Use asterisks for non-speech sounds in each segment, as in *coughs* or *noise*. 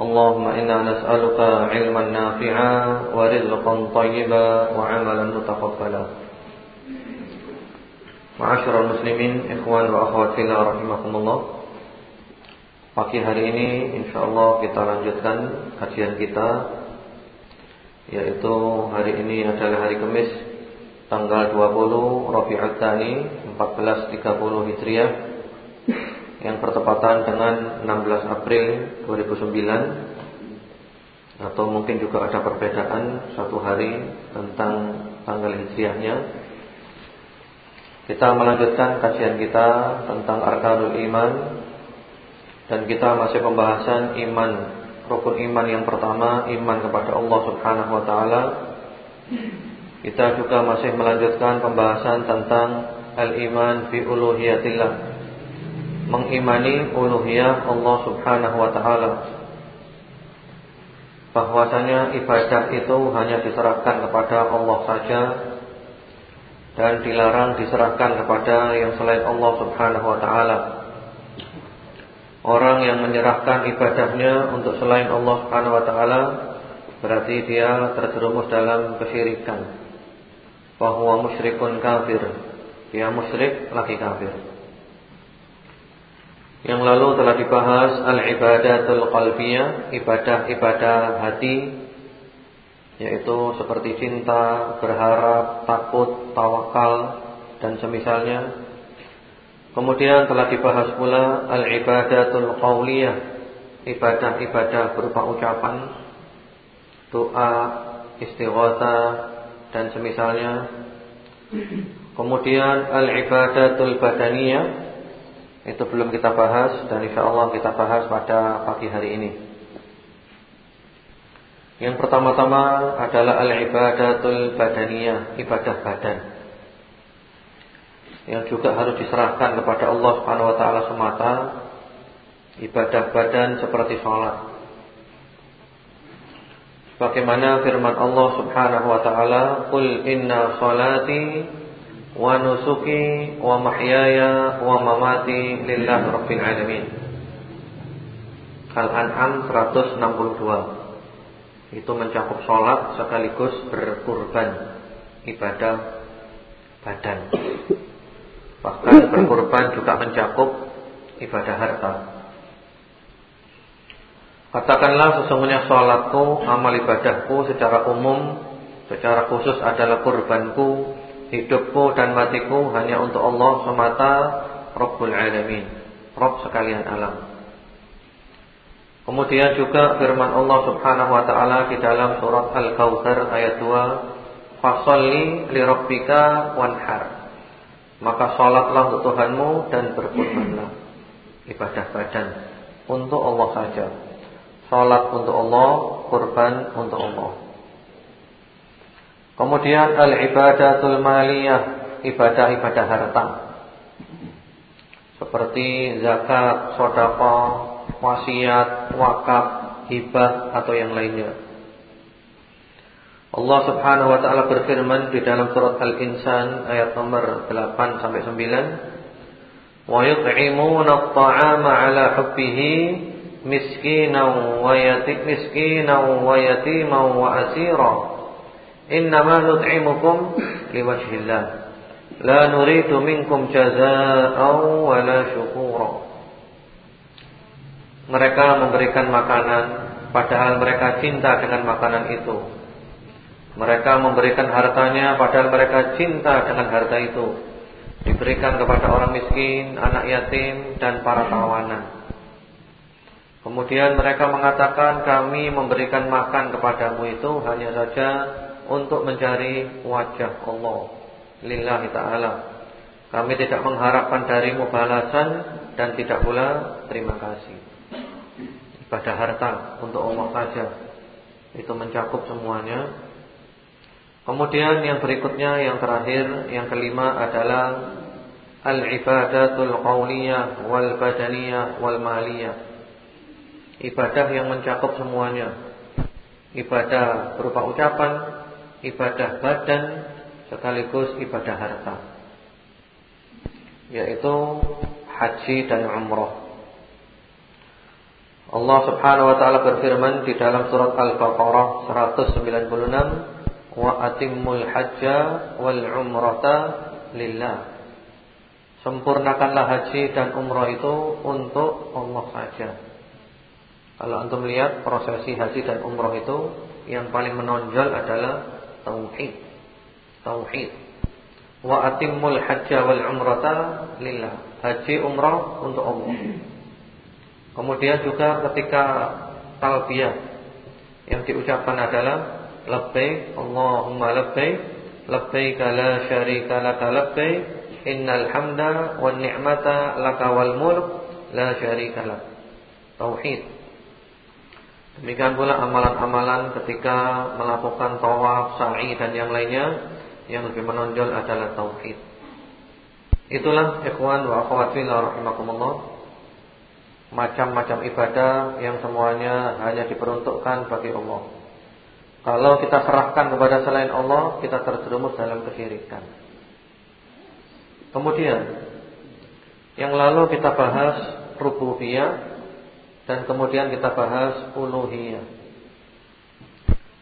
اللهم إنا نسألك علما نافعا ورزقا طيبا وعملا متقبلا معاشر المسلمين إخوان وأخوات الله رحمكم الله Pagi hari ini insyaallah kita lanjutkan kajian kita Yaitu hari ini adalah hari Kamis Tanggal 20 Rabi'ul Tsani 1430 Hijriah Yang bertepatan dengan 16 April 2009 Atau mungkin juga ada perbedaan Satu hari tentang tanggal Hijriahnya. Kita melanjutkan kajian kita Tentang Arkanul Iman dan kita masih pembahasan iman Rukun iman yang pertama Iman kepada Allah subhanahu wa ta'ala. Kita juga masih melanjutkan pembahasan tentang Al-iman fi uluhiyatillah Mengimani uluhiyah Allah subhanahu wa ta'ala Bahwasanya ibadah itu hanya diserahkan kepada Allah saja Dan dilarang diserahkan kepada yang selain Allah subhanahu wa ta'ala Orang yang menyerahkan ibadahnya untuk selain Allah Subhanahu wa taala berarti dia terjerumus dalam kesyirikan. Bahwa musyrikun kafir. Dia musyrik lagi kafir. Yang lalu telah dibahas al-ibadatul qalbiyah, ibadah-ibadah hati yaitu seperti cinta, berharap, takut, tawakal dan semisalnya Kemudian telah dibahas pula al-ibadatul qawliyah, ibadah-ibadah berupa ucapan, doa, istighatsah dan semisalnya. Kemudian al-ibadatul badaniyah itu belum kita bahas dan insyaallah kita bahas pada pagi hari ini. Yang pertama-tama adalah al-ibadatul badaniyah, ibadah badan yang juga harus diserahkan kepada Allah Subhanahu wa taala semata ibadah badan seperti sholat. Bagaimana firman Allah Subhanahu wa taala, "Qul inna sholati wa nusuki wa mahyaya wa mamati lillahi rabbil alamin." Al-An'am 162. Itu mencakup sholat sekaligus berkurban ibadah badan. Bahkan berkorban juga mencakup ibadah harta. Katakanlah sesungguhnya sholatku, amal ibadahku secara umum, secara khusus adalah kurbanku, hidupku dan matiku hanya untuk Allah semata, Rabbul Alamin, Rabb sekalian alam. Kemudian juga firman Allah Subhanahu wa taala di dalam surat Al-Kautsar ayat 2, "Fasholli li rabbika wanhar." Maka sholatlah untuk Tuhanmu dan berkurbanlah Ibadah badan Untuk Allah saja Sholat untuk Allah Kurban untuk Allah Kemudian al-ibadatul maliyah Ibadah-ibadah harta Seperti zakat, sodako, wasiat, wakaf, hibah atau yang lainnya Allah Subhanahu wa taala berfirman di dalam surat Al-Insan ayat nomor 8 sampai 9, "Wa yut'imuna at-ta'ama 'ala hubbihi miskinan wa yatim miskinan wa yatiman wa asira. Innama nut'imukum liwajhillah. La nuridu minkum jazaa'an wa la syukura." Mereka memberikan makanan padahal mereka cinta dengan makanan itu Mereka memberikan hartanya padahal mereka cinta dengan harta itu. Diberikan kepada orang miskin, anak yatim dan para tawanan. Kemudian mereka mengatakan kami memberikan makan kepadamu itu hanya saja untuk mencari wajah Allah. Lillahi ta'ala. Kami tidak mengharapkan darimu balasan dan tidak pula terima kasih. Ibadah harta untuk Allah saja. Itu mencakup semuanya Kemudian yang berikutnya yang terakhir yang kelima adalah al-ibadatul qauliyah wal badaniyah wal maliyah. Ibadah yang mencakup semuanya. Ibadah berupa ucapan, ibadah badan sekaligus ibadah harta. Yaitu haji dan umrah. Allah Subhanahu wa taala berfirman di dalam surat Al-Baqarah 196 wa atimmul hajja wal umrata lillah. Sempurnakanlah haji dan umrah itu untuk Allah saja. Kalau antum lihat prosesi haji dan umrah itu yang paling menonjol adalah tauhid. Tauhid. Wa atimmul hajja wal umrata lillah. Haji umrah untuk Allah. Kemudian juga ketika talbiyah yang diucapkan adalah labbaik Allahumma labbaik labbaik la syarika laka labbaik innal hamda wan ni'mata laka wal mulk la syarika lak tauhid demikian pula amalan-amalan ketika melakukan tawaf sa'i dan yang lainnya yang lebih menonjol adalah tauhid. Itulah ikhwan wa akhwat fillah rahimakumullah. Macam-macam ibadah yang semuanya hanya diperuntukkan bagi Allah. Kalau kita serahkan kepada selain Allah, kita terjerumus dalam kesyirikan. Kemudian, yang lalu kita bahas rububiyah dan kemudian kita bahas uluhiyah.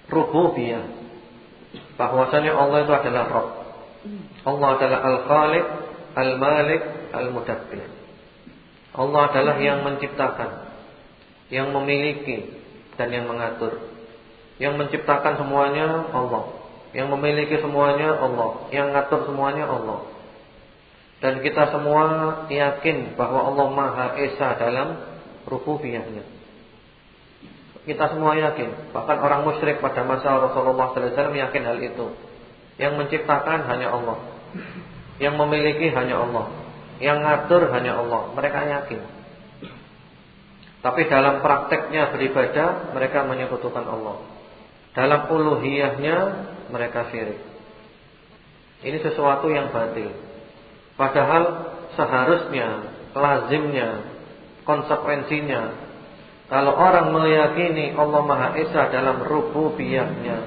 Rububiyah bahwasanya Allah itu adalah Rabb. Allah adalah Al-Khaliq, Al-Malik, Al-Mudabbir. Allah adalah yang menciptakan, yang memiliki dan yang mengatur. Yang menciptakan semuanya Allah Yang memiliki semuanya Allah Yang ngatur semuanya Allah Dan kita semua yakin bahwa Allah Maha Esa dalam rububiyahnya. Kita semua yakin Bahkan orang musyrik pada masa Rasulullah SAW yakin hal itu Yang menciptakan hanya Allah Yang memiliki hanya Allah Yang ngatur hanya Allah Mereka yakin Tapi dalam prakteknya beribadah Mereka menyekutukan Allah dalam uluhiyahnya mereka syirik. Ini sesuatu yang batil. Padahal seharusnya, lazimnya, konsekuensinya kalau orang meyakini Allah Maha Esa dalam rububiyahnya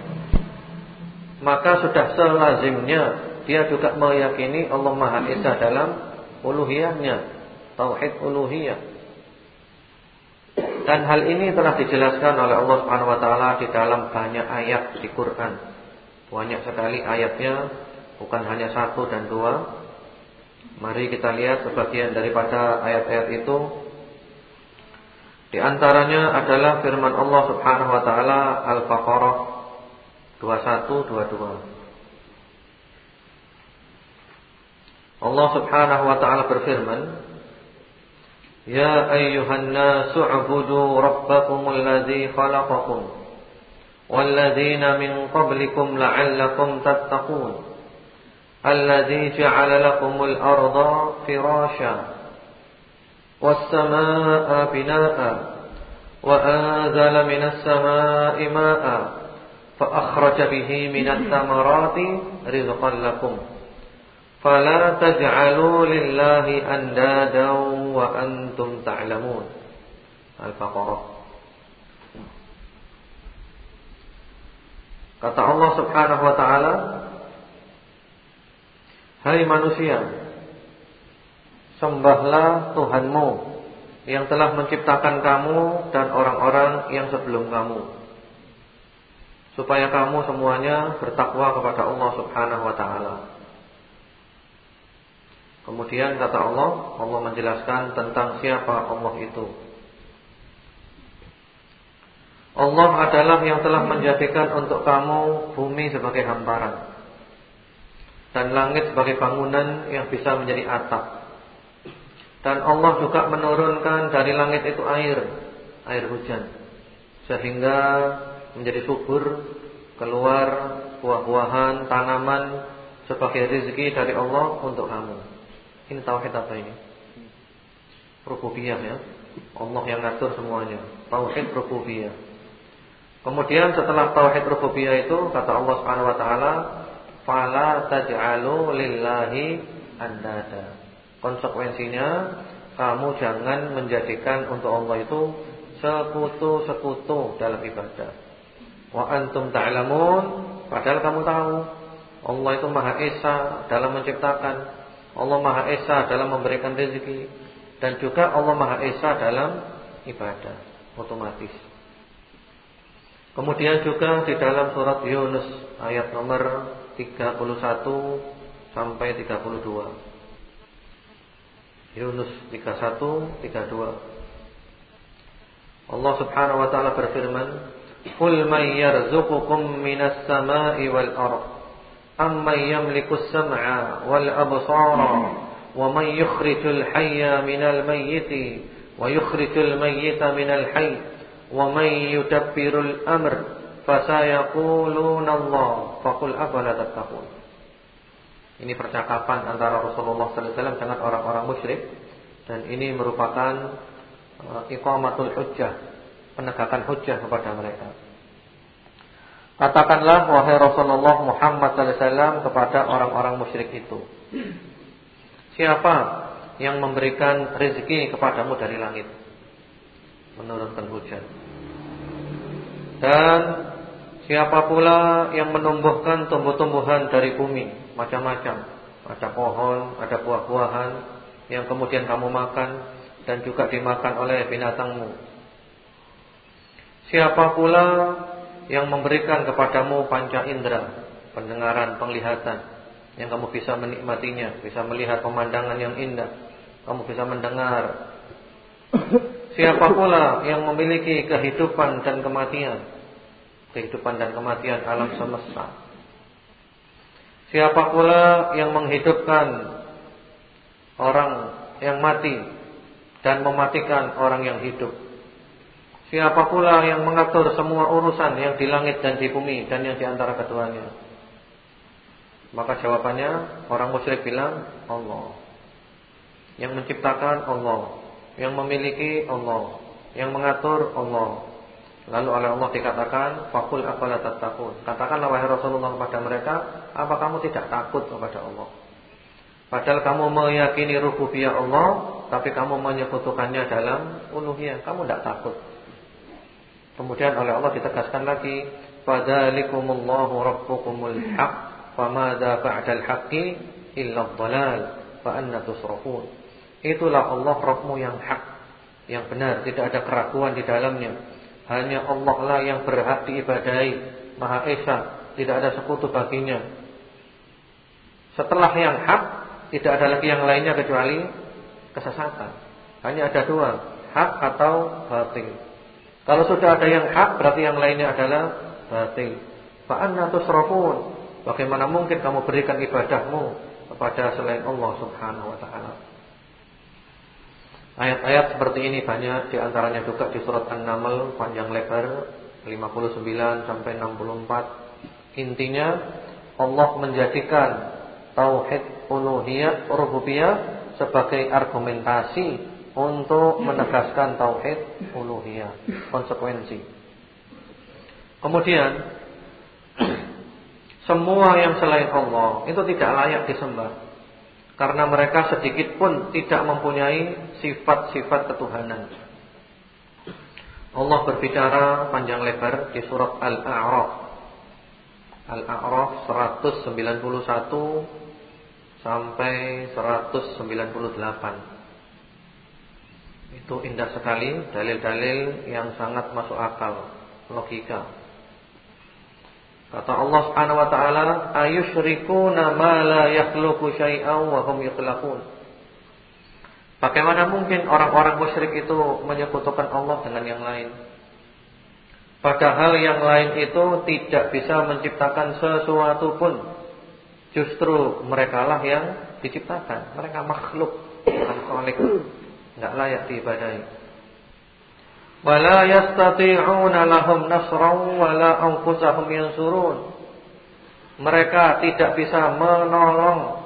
maka sudah selazimnya dia juga meyakini Allah Maha Esa dalam uluhiyahnya, tauhid uluhiyah. Dan hal ini telah dijelaskan oleh Allah Subhanahu wa taala di dalam banyak ayat di Quran. Banyak sekali ayatnya, bukan hanya satu dan dua. Mari kita lihat sebagian daripada ayat-ayat itu. Di antaranya adalah firman Allah Subhanahu wa taala Al-Baqarah 2122. Allah Subhanahu wa taala berfirman, يا أيها الناس اعبدوا ربكم الذي خلقكم والذين من قبلكم لعلكم تتقون الذي جعل لكم الأرض فراشا والسماء بناء وأنزل من السماء ماء فأخرج به من الثمرات رزقا لكم Fala taj'alu lillahi andadan wa antum ta'lamun. Al-Baqarah. Kata Allah Subhanahu wa taala, "Hai manusia, sembahlah Tuhanmu yang telah menciptakan kamu dan orang-orang yang sebelum kamu." Supaya kamu semuanya bertakwa kepada Allah Subhanahu wa taala. Kemudian kata Allah, Allah menjelaskan tentang siapa Allah itu. Allah adalah yang telah menjadikan untuk kamu bumi sebagai hamparan dan langit sebagai bangunan yang bisa menjadi atap. Dan Allah juga menurunkan dari langit itu air, air hujan sehingga menjadi subur keluar buah-buahan, tanaman sebagai rezeki dari Allah untuk kamu. Ini tauhid apa ini? Rububiyah ya. Allah yang ngatur semuanya. Tauhid rububiyah. Kemudian setelah tauhid rububiyah itu kata Allah Subhanahu wa taala, "Fala taj'alu lillahi andada." Konsekuensinya kamu jangan menjadikan untuk Allah itu sekutu-sekutu dalam ibadah. Wa antum ta'lamun, padahal kamu tahu Allah itu Maha Esa dalam menciptakan, Allah Maha Esa dalam memberikan rezeki dan juga Allah Maha Esa dalam ibadah otomatis. Kemudian juga di dalam surat Yunus ayat nomor 31 sampai 32. Yunus 31 32. Allah Subhanahu wa taala berfirman, "Qul may yarzuqukum minas sama'i wal ard? Amman yamliku as-sam'a wal absara man yukhrijul hayya minal mayyiti wa yukhrijul mayyita minal hayy?" wa may yudabbirul amr fasayaquluna Allah faqul afala tattaqun ini percakapan antara Rasulullah sallallahu alaihi wasallam dengan orang-orang musyrik. Dan ini merupakan uh, iqamatul hujjah penegakan hujjah kepada mereka. Katakanlah wahai Rasulullah Muhammad sallallahu alaihi wasallam kepada orang-orang musyrik itu. Siapa yang memberikan rezeki kepadamu dari langit? Menurunkan hujan. Dan siapa pula yang menumbuhkan tumbuh-tumbuhan dari bumi, macam-macam. Ada pohon, ada buah-buahan yang kemudian kamu makan dan juga dimakan oleh binatangmu. Siapa pula yang memberikan kepadamu panca indera, pendengaran, penglihatan yang kamu bisa menikmatinya, bisa melihat pemandangan yang indah, kamu bisa mendengar Siapa pula yang memiliki kehidupan dan kematian Kehidupan dan kematian alam semesta. Siapa pula yang menghidupkan Orang yang mati Dan mematikan orang yang hidup? Siapa pula yang mengatur semua urusan Yang di langit dan di bumi Dan yang di antara keduanya? Maka jawabannya Orang musyrik bilang Allah. Yang menciptakan Allah. Yang memiliki Allah, yang mengatur Allah. Lalu oleh Allah dikatakan, "Faqul afala tattaqun?" Katakanlah wahai Rasulullah kepada mereka, apa kamu tidak takut kepada Allah? Padahal kamu meyakini rububiyah Allah, tapi kamu menyekutukannya dalam uluhiyah. Kamu tidak takut. Kemudian oleh Allah ditegaskan lagi, "Fadzalikumullahu rabbukumul haq, famadza ba'dal haqqi illa dhalal, fa anna tusrafun." Itulah Allah Rabbmu yang hak Yang benar, tidak ada keraguan di dalamnya Hanya Allah lah yang berhak diibadahi Maha Esa Tidak ada sekutu baginya. Setelah yang hak Tidak ada lagi yang lainnya kecuali Kesesatan. Hanya ada dua Hak atau batil. Kalau sudah ada yang hak Berarti yang lainnya adalah batil. Fa'anna tusrafun. Bagaimana mungkin kamu berikan ibadahmu Kepada selain Allah subhanahu wa ta'ala Ayat-ayat seperti ini banyak di antaranya juga di surat An-Naml panjang lebar 59 sampai 64. Intinya Allah menjadikan tauhid uluhiyah rububiyah sebagai argumentasi untuk menegaskan tauhid uluhiyah, konsekuensi. Kemudian *clears throat* semua yang selain Allah itu tidak layak disembah. Karena mereka sedikit pun tidak mempunyai sifat-sifat ketuhanan. Allah berbicara panjang lebar di surat Al-A'raf. Al-A'raf 191 sampai 198. Itu indah sekali dalil-dalil yang sangat masuk akal, logika. Kata Allah Subhanahu wa taala, "Ayusyrikuna ma la yakhluqu syai'an wa hum yukhlaqun." Bagaimana mungkin orang-orang musyrik itu menyekutukan Allah dengan yang lain? Padahal yang lain itu tidak bisa menciptakan sesuatu pun. Justru mereka lah yang diciptakan. Mereka makhluk, bukan khalik. Enggak layak diibadahi. Wala yastati'una lahum nasran wala anfusahum yansurun. Mereka tidak bisa menolong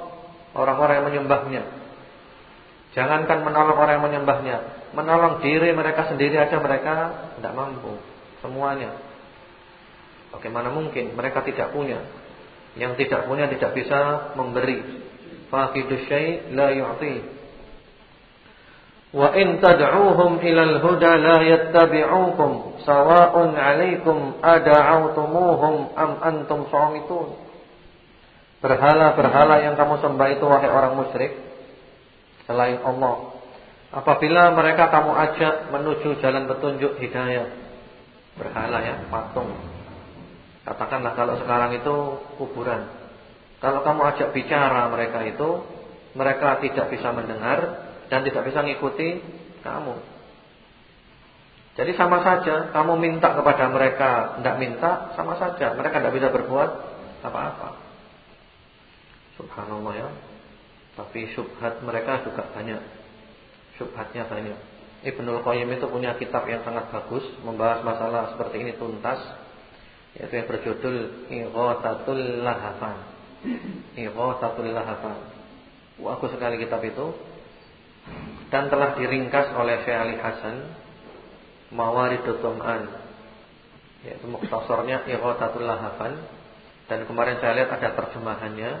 orang-orang yang menyembahnya. Jangankan menolong orang yang menyembahnya, menolong diri mereka sendiri aja mereka tidak mampu semuanya. Bagaimana mungkin mereka tidak punya? Yang tidak punya tidak bisa memberi. Faqidu syai' la yu'ti. Wa in tad'uuhum ilal huda la yattabi'ukum sawa'un 'alaikum ad'autumuhum am antum shamitun. Berhala-berhala yang kamu sembah itu wahai orang musyrik selain Allah. Apabila mereka kamu ajak menuju jalan petunjuk hidayah. Berhala ya, patung. Katakanlah kalau sekarang itu kuburan. Kalau kamu ajak bicara mereka itu, mereka tidak bisa mendengar dan tidak bisa mengikuti kamu. Jadi sama saja, kamu minta kepada mereka, tidak minta, sama saja. Mereka tidak bisa berbuat apa-apa. Subhanallah ya. Tapi syubhat mereka juga banyak. Syubhatnya banyak. Ibnul Qayyim itu punya kitab yang sangat bagus membahas masalah seperti ini tuntas yaitu yang berjudul Ighathatul Lahafan. Ighathatul Lahafan. Bagus sekali kitab itu dan telah diringkas oleh Syekh Ali Hasan Mawaridut Tum'an yaitu muktasornya Ighathatul Lahafan dan kemarin saya lihat ada terjemahannya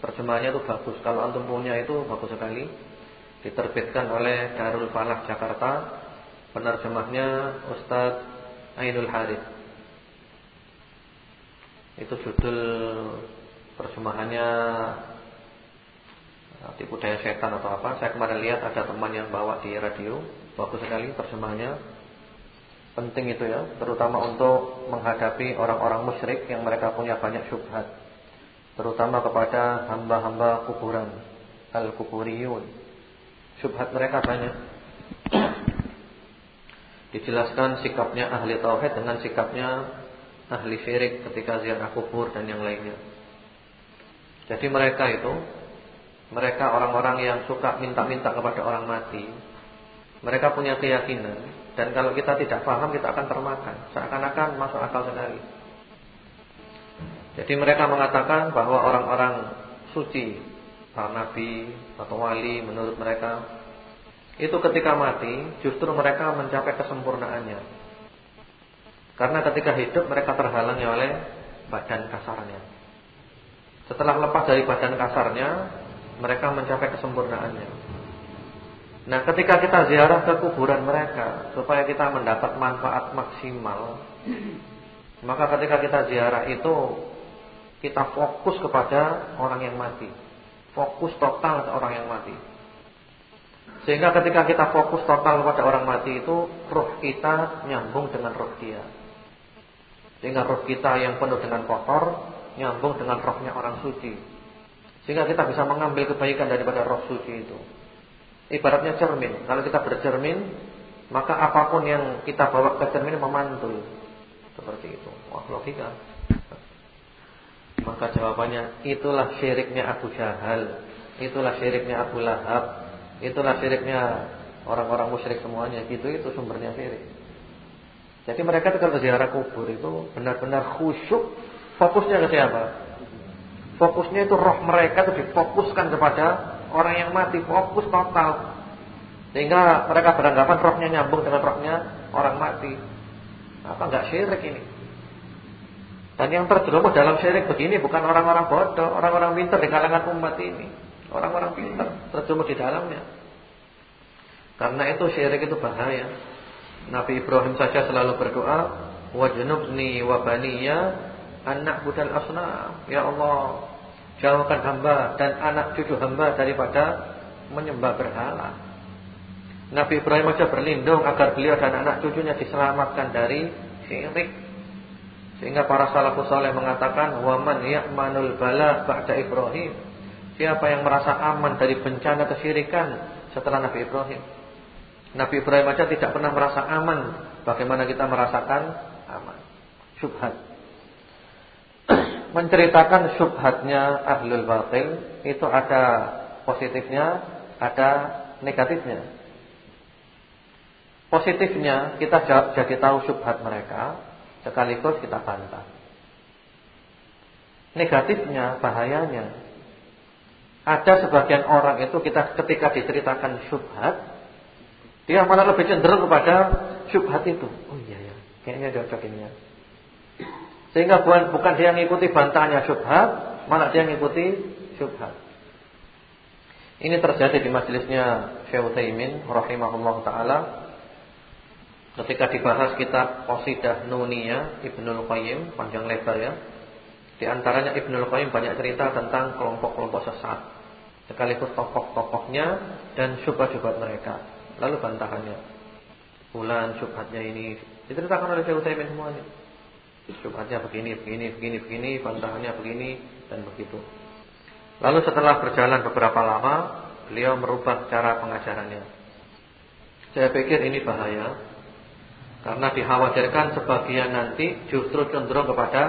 Terjemahannya itu bagus. Kalau antum punya itu bagus sekali. Diterbitkan oleh Darul Falah Jakarta. Penerjemahnya Ustadz Ainul Harith. Itu judul terjemahannya tipu daya setan atau apa. Saya kemarin lihat ada teman yang bawa di radio. Bagus sekali terjemahannya. Penting itu ya, terutama untuk menghadapi orang-orang musyrik yang mereka punya banyak syubhat terutama kepada hamba-hamba kuburan al-kuburiyun. Syubhat mereka banyak. *clears throat* Dijelaskan sikapnya ahli tauhid dengan sikapnya ahli syirik ketika ziarah kubur dan yang lainnya. Jadi mereka itu mereka orang-orang yang suka minta-minta kepada orang mati. Mereka punya keyakinan dan kalau kita tidak paham kita akan termakan, seakan-akan masuk akal sekali. Jadi mereka mengatakan bahwa orang-orang suci, para nabi atau wali menurut mereka itu ketika mati justru mereka mencapai kesempurnaannya. Karena ketika hidup mereka terhalangi oleh badan kasarnya. Setelah lepas dari badan kasarnya, mereka mencapai kesempurnaannya. Nah, ketika kita ziarah ke kuburan mereka supaya kita mendapat manfaat maksimal, maka ketika kita ziarah itu kita fokus kepada orang yang mati. Fokus total ke orang yang mati. Sehingga ketika kita fokus total kepada orang mati itu roh kita nyambung dengan roh dia. Sehingga roh kita yang penuh dengan kotor nyambung dengan rohnya orang suci. Sehingga kita bisa mengambil kebaikan daripada roh suci itu. Ibaratnya cermin. Kalau kita bercermin, maka apa pun yang kita bawa ke cermin memantul. Seperti itu. Wah, logika. Maka jawabannya itulah syiriknya Abu Jahal, itulah syiriknya Abu Lahab, itulah syiriknya orang-orang musyrik semuanya. Gitu itu sumbernya syirik. Jadi mereka kalau ziarah kubur itu benar-benar khusyuk. Fokusnya ke siapa? Fokusnya itu roh mereka itu difokuskan kepada orang yang mati, fokus total. Sehingga mereka beranggapan rohnya nyambung dengan rohnya orang mati. Apa enggak syirik ini? Dan yang terjerumus dalam syirik begini bukan orang-orang bodoh, orang-orang pintar di kalangan umat ini. Orang-orang pintar terjerumus di dalamnya. Karena itu syirik itu bahaya. Nabi Ibrahim saja selalu berdoa, "Wajnubni wa baniya anak budal asna." Ya Allah, jauhkan hamba dan anak cucu hamba daripada menyembah berhala. Nabi Ibrahim saja berlindung agar beliau dan anak cucunya diselamatkan dari syirik. Sehingga para salafus saleh mengatakan waman ya'manul bala ba'da Ibrahim. Siapa yang merasa aman dari bencana kesyirikan setelah Nabi Ibrahim? Nabi Ibrahim aja tidak pernah merasa aman. Bagaimana kita merasakan aman? syubhat. Menceritakan syubhatnya ahlul batil itu ada positifnya, ada negatifnya. Positifnya kita jadi tahu syubhat mereka, sekaligus kita bantah. Negatifnya, bahayanya, ada sebagian orang itu kita ketika diceritakan syubhat, dia malah lebih cenderung kepada syubhat itu. Oh iya ya, kayaknya cocok ini ya. Sehingga bukan bukan dia mengikuti bantahnya syubhat, malah dia mengikuti syubhat. Ini terjadi di majelisnya Syekh Utsaimin rahimahullah taala ketika dibahas kitab Qasidah Nuniyah Ibnul Qayyim panjang lebar ya. Di antaranya Ibnul Qayyim banyak cerita tentang kelompok-kelompok sesat. Sekaligus tokoh-tokohnya dan syubhat-syubhat mereka. Lalu bantahannya. Bulan syubhatnya ini diceritakan oleh Syekh Utsaimin semuanya. Syubhatnya begini, begini, begini, begini, bantahannya begini dan begitu. Lalu setelah berjalan beberapa lama, beliau merubah cara pengajarannya. Saya pikir ini bahaya karena dikhawatirkan sebagian nanti justru cenderung kepada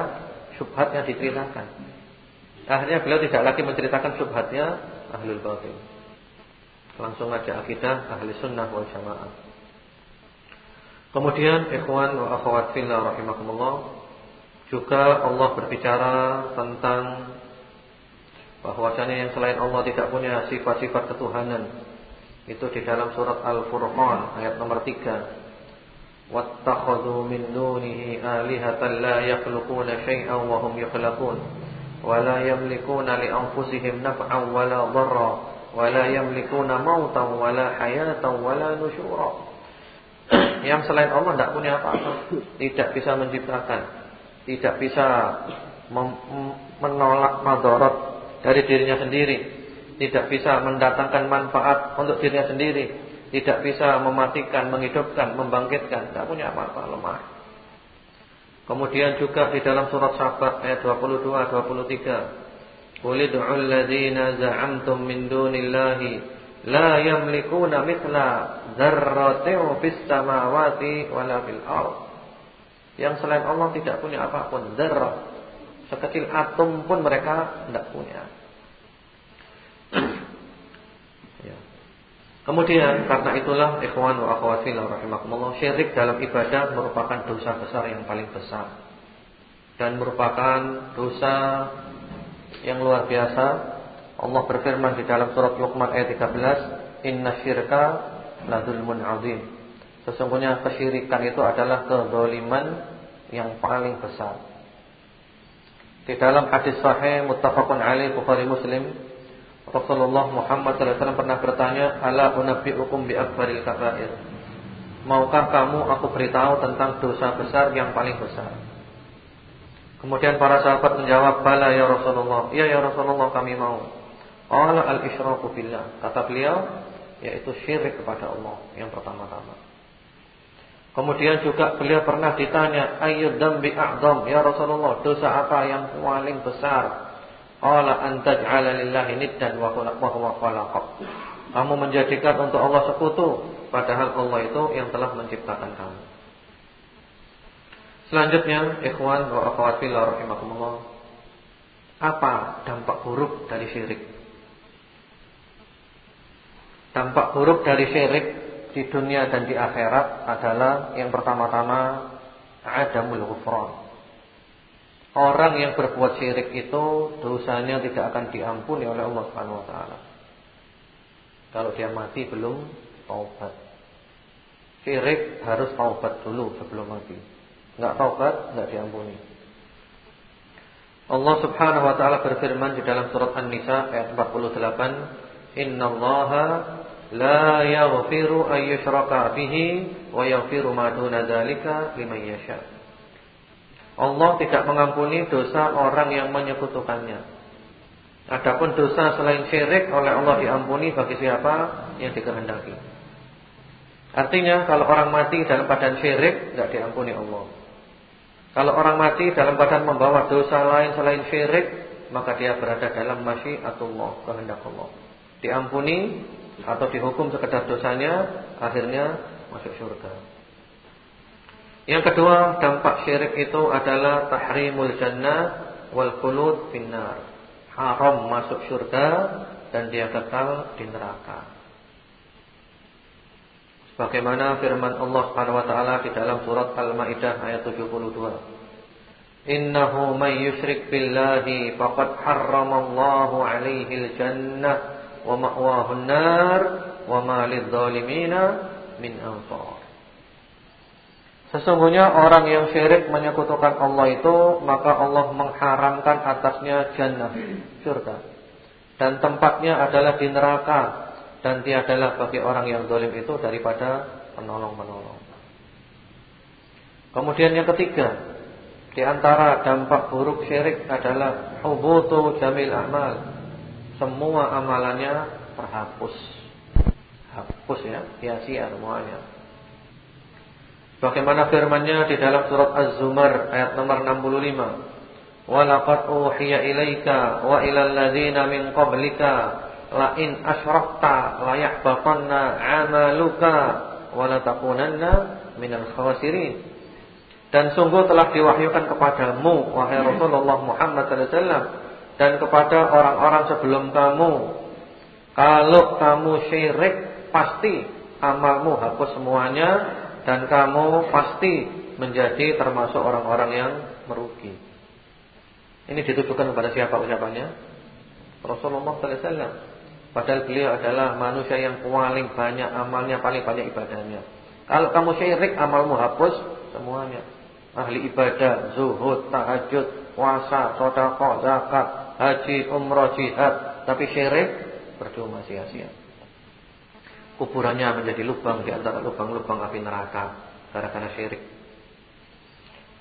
syubhat yang diceritakan. Akhirnya beliau tidak lagi menceritakan syubhatnya ahlul batil. Langsung aja akidah ahli sunnah wal jamaah. Kemudian ikhwan wa akhwat fillah rahimakumullah juga Allah berbicara tentang bahwasanya yang selain Allah tidak punya sifat-sifat ketuhanan. Itu di dalam surat Al-Furqan ayat nomor 3. Wattakhadhu min dunihi alihatan la yakhluquna syai'an wa hum yakhluqun wa la yamlikuna li anfusihim naf'an wa la dharra wa la yamlikuna mautan wa la hayatan wa la nusyura. Yang selain Allah tidak punya apa-apa, tidak bisa menciptakan, tidak bisa menolak madarat dari dirinya sendiri, tidak bisa mendatangkan manfaat untuk dirinya sendiri, tidak bisa mematikan, menghidupkan, membangkitkan, tidak punya apa-apa, lemah. Kemudian juga di dalam surat Sabat ayat 22 23, "Qul ud'u alladziina za'amtum min dunillahi la yamlikuna mithla dzarratin fis samawati wala fil ardh." Yang selain Allah tidak punya apa pun, dzarrah Sekecil atom pun mereka tidak punya. *clears throat* ya. Kemudian karena itulah ikhwan wa akhwat fillah rahimakumullah syirik dalam ibadah merupakan dosa besar yang paling besar dan merupakan dosa yang luar biasa. Allah berfirman di dalam surat Luqman ayat 13, "Inna syirka la dzulmun 'adzim." Sesungguhnya kesyirikan itu adalah kezaliman yang paling besar. Di dalam hadis sahih muttafaqun alaih Bukhari Muslim, Rasulullah Muhammad SAW pernah bertanya, "Ala unabbiukum bi akbaril kabair?" Maukah kamu aku beritahu tentang dosa besar yang paling besar? Kemudian para sahabat menjawab, "Bala ya Rasulullah." "Iya ya Rasulullah, kami mau." Qala al-isyraku billah. Kata beliau, yaitu syirik kepada Allah yang pertama-tama. Kemudian juga beliau pernah ditanya, ayyud dambi a'dham ya Rasulullah, dosa apa yang paling besar? Qala an taj'ala lillahi niddan wa huwa. Kamu menjadikan untuk Allah sekutu, padahal Allah itu yang telah menciptakan kamu. Selanjutnya, ikhwan wa akhwat fillah rahimakumullah. Apa dampak buruk dari syirik? Dampak buruk dari syirik di dunia dan di akhirat adalah yang pertama-tama adamul ghufran. Orang yang berbuat syirik itu dosanya tidak akan diampuni oleh Allah Subhanahu wa taala. Kalau dia mati belum taubat. Syirik harus taubat dulu sebelum mati. Enggak taubat enggak diampuni. Allah Subhanahu wa taala berfirman di dalam surat An-Nisa ayat 48, "Innallaha la yaghfiru ay yushraka bihi wa yaghfiru ma duna dzalika liman yasha. Allah tidak mengampuni dosa orang yang menyekutukannya. Adapun dosa selain syirik oleh Allah diampuni bagi siapa yang dikehendaki. Artinya kalau orang mati dalam badan syirik tidak diampuni Allah. Kalau orang mati dalam badan membawa dosa lain selain syirik, maka dia berada dalam masyiatullah, kehendak Allah. Diampuni atau dihukum sekedar dosanya akhirnya masuk surga. Yang kedua, dampak syirik itu adalah tahrimul jannah wal khulud finnar. Haram masuk surga dan dia kekal di neraka. Bagaimana firman Allah Subhanahu wa di dalam surat Al-Maidah ayat 72. Innahu may yusyrik billahi faqad harramallahu alaihi al-jannah wa ma'wahu an-nar wa ma lidh-dhalimina min ansar. Sesungguhnya orang yang syirik menyekutukan Allah itu maka Allah mengharamkan atasnya jannah, surga. Dan tempatnya adalah di neraka dan tiadalah bagi orang yang zalim itu daripada penolong-penolong. Kemudian yang ketiga, di antara dampak buruk syirik adalah hubutu jamil amal. Semua amalannya terhapus. Hapus ya, sia-sia semuanya. Bagaimana firman-Nya di dalam surat Az-Zumar ayat nomor 65. Wa laqad uhiya ilaika wa ilal ladzina min qablika la in asyrakta la yahbatanna 'amaluka wa la takunanna minal khasirin. Dan sungguh telah diwahyukan kepadamu wahai Rasulullah Muhammad SAW dan kepada orang-orang sebelum kamu kalau kamu syirik pasti amalmu hapus semuanya dan kamu pasti menjadi termasuk orang-orang yang merugi. Ini ditujukan kepada siapa ucapannya? Rasulullah SAW. Padahal beliau adalah manusia yang paling banyak amalnya, paling banyak ibadahnya. Kalau kamu syirik, amalmu hapus semuanya ahli ibadah, zuhud, tahajud, puasa, sedekah, zakat, haji, umrah, jihad, tapi syirik percuma sia-sia. Kuburannya menjadi lubang di antara lubang-lubang api neraka gara-gara syirik.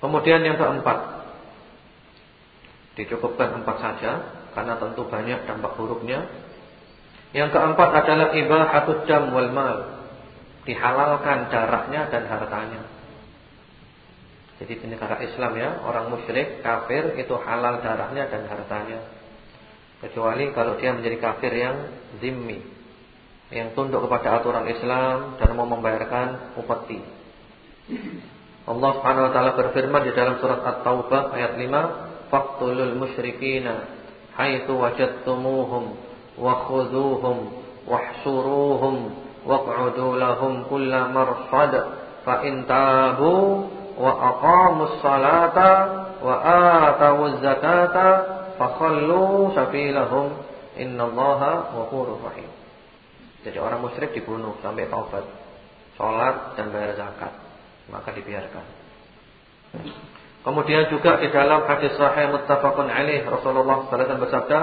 Kemudian yang keempat, dicukupkan empat saja karena tentu banyak dampak buruknya. Yang keempat adalah ibahatud dam wal mal. Dihalalkan darahnya dan hartanya. Jadi di negara Islam ya, orang musyrik, kafir itu halal darahnya dan hartanya. Kecuali kalau dia menjadi kafir yang zimmi, yang tunduk kepada aturan Islam dan mau membayarkan upeti. Allah Subhanahu wa taala berfirman di dalam surat At-Taubah ayat 5, "Faqtulul musyrikina haitsu wajadtumuhum wa khudhuhum wahsuruhum waq'udu lahum kulla marsad fa wa aqamus salata wa atawuz zakata fakhallu sabilahum innallaha ghafurur rahim. Jadi orang musyrik dibunuh sampai taubat, salat dan bayar zakat, maka dibiarkan. Kemudian juga di dalam hadis sahih muttafaqun alaih Rasulullah sallallahu alaihi wasallam bersabda,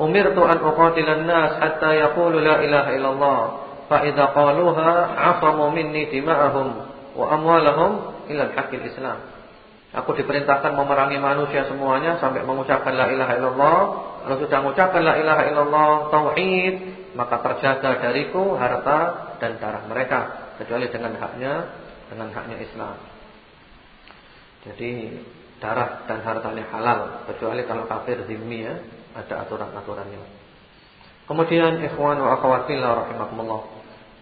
"Umirtu an uqatilan nas hatta yaqulu la ilaha illallah, fa idza qaluha 'asamu minni dima'ahum wa amwalahum ilal hakil Islam. Aku diperintahkan memerangi manusia semuanya sampai mengucapkan la ilaha illallah. Kalau sudah mengucapkan la ilaha illallah tauhid, maka terjaga dariku harta dan darah mereka kecuali dengan haknya dengan haknya Islam. Jadi darah dan hartanya halal kecuali kalau kafir zimmi ya, ada aturan-aturannya. Kemudian ikhwan wa akhwat rahimakumullah.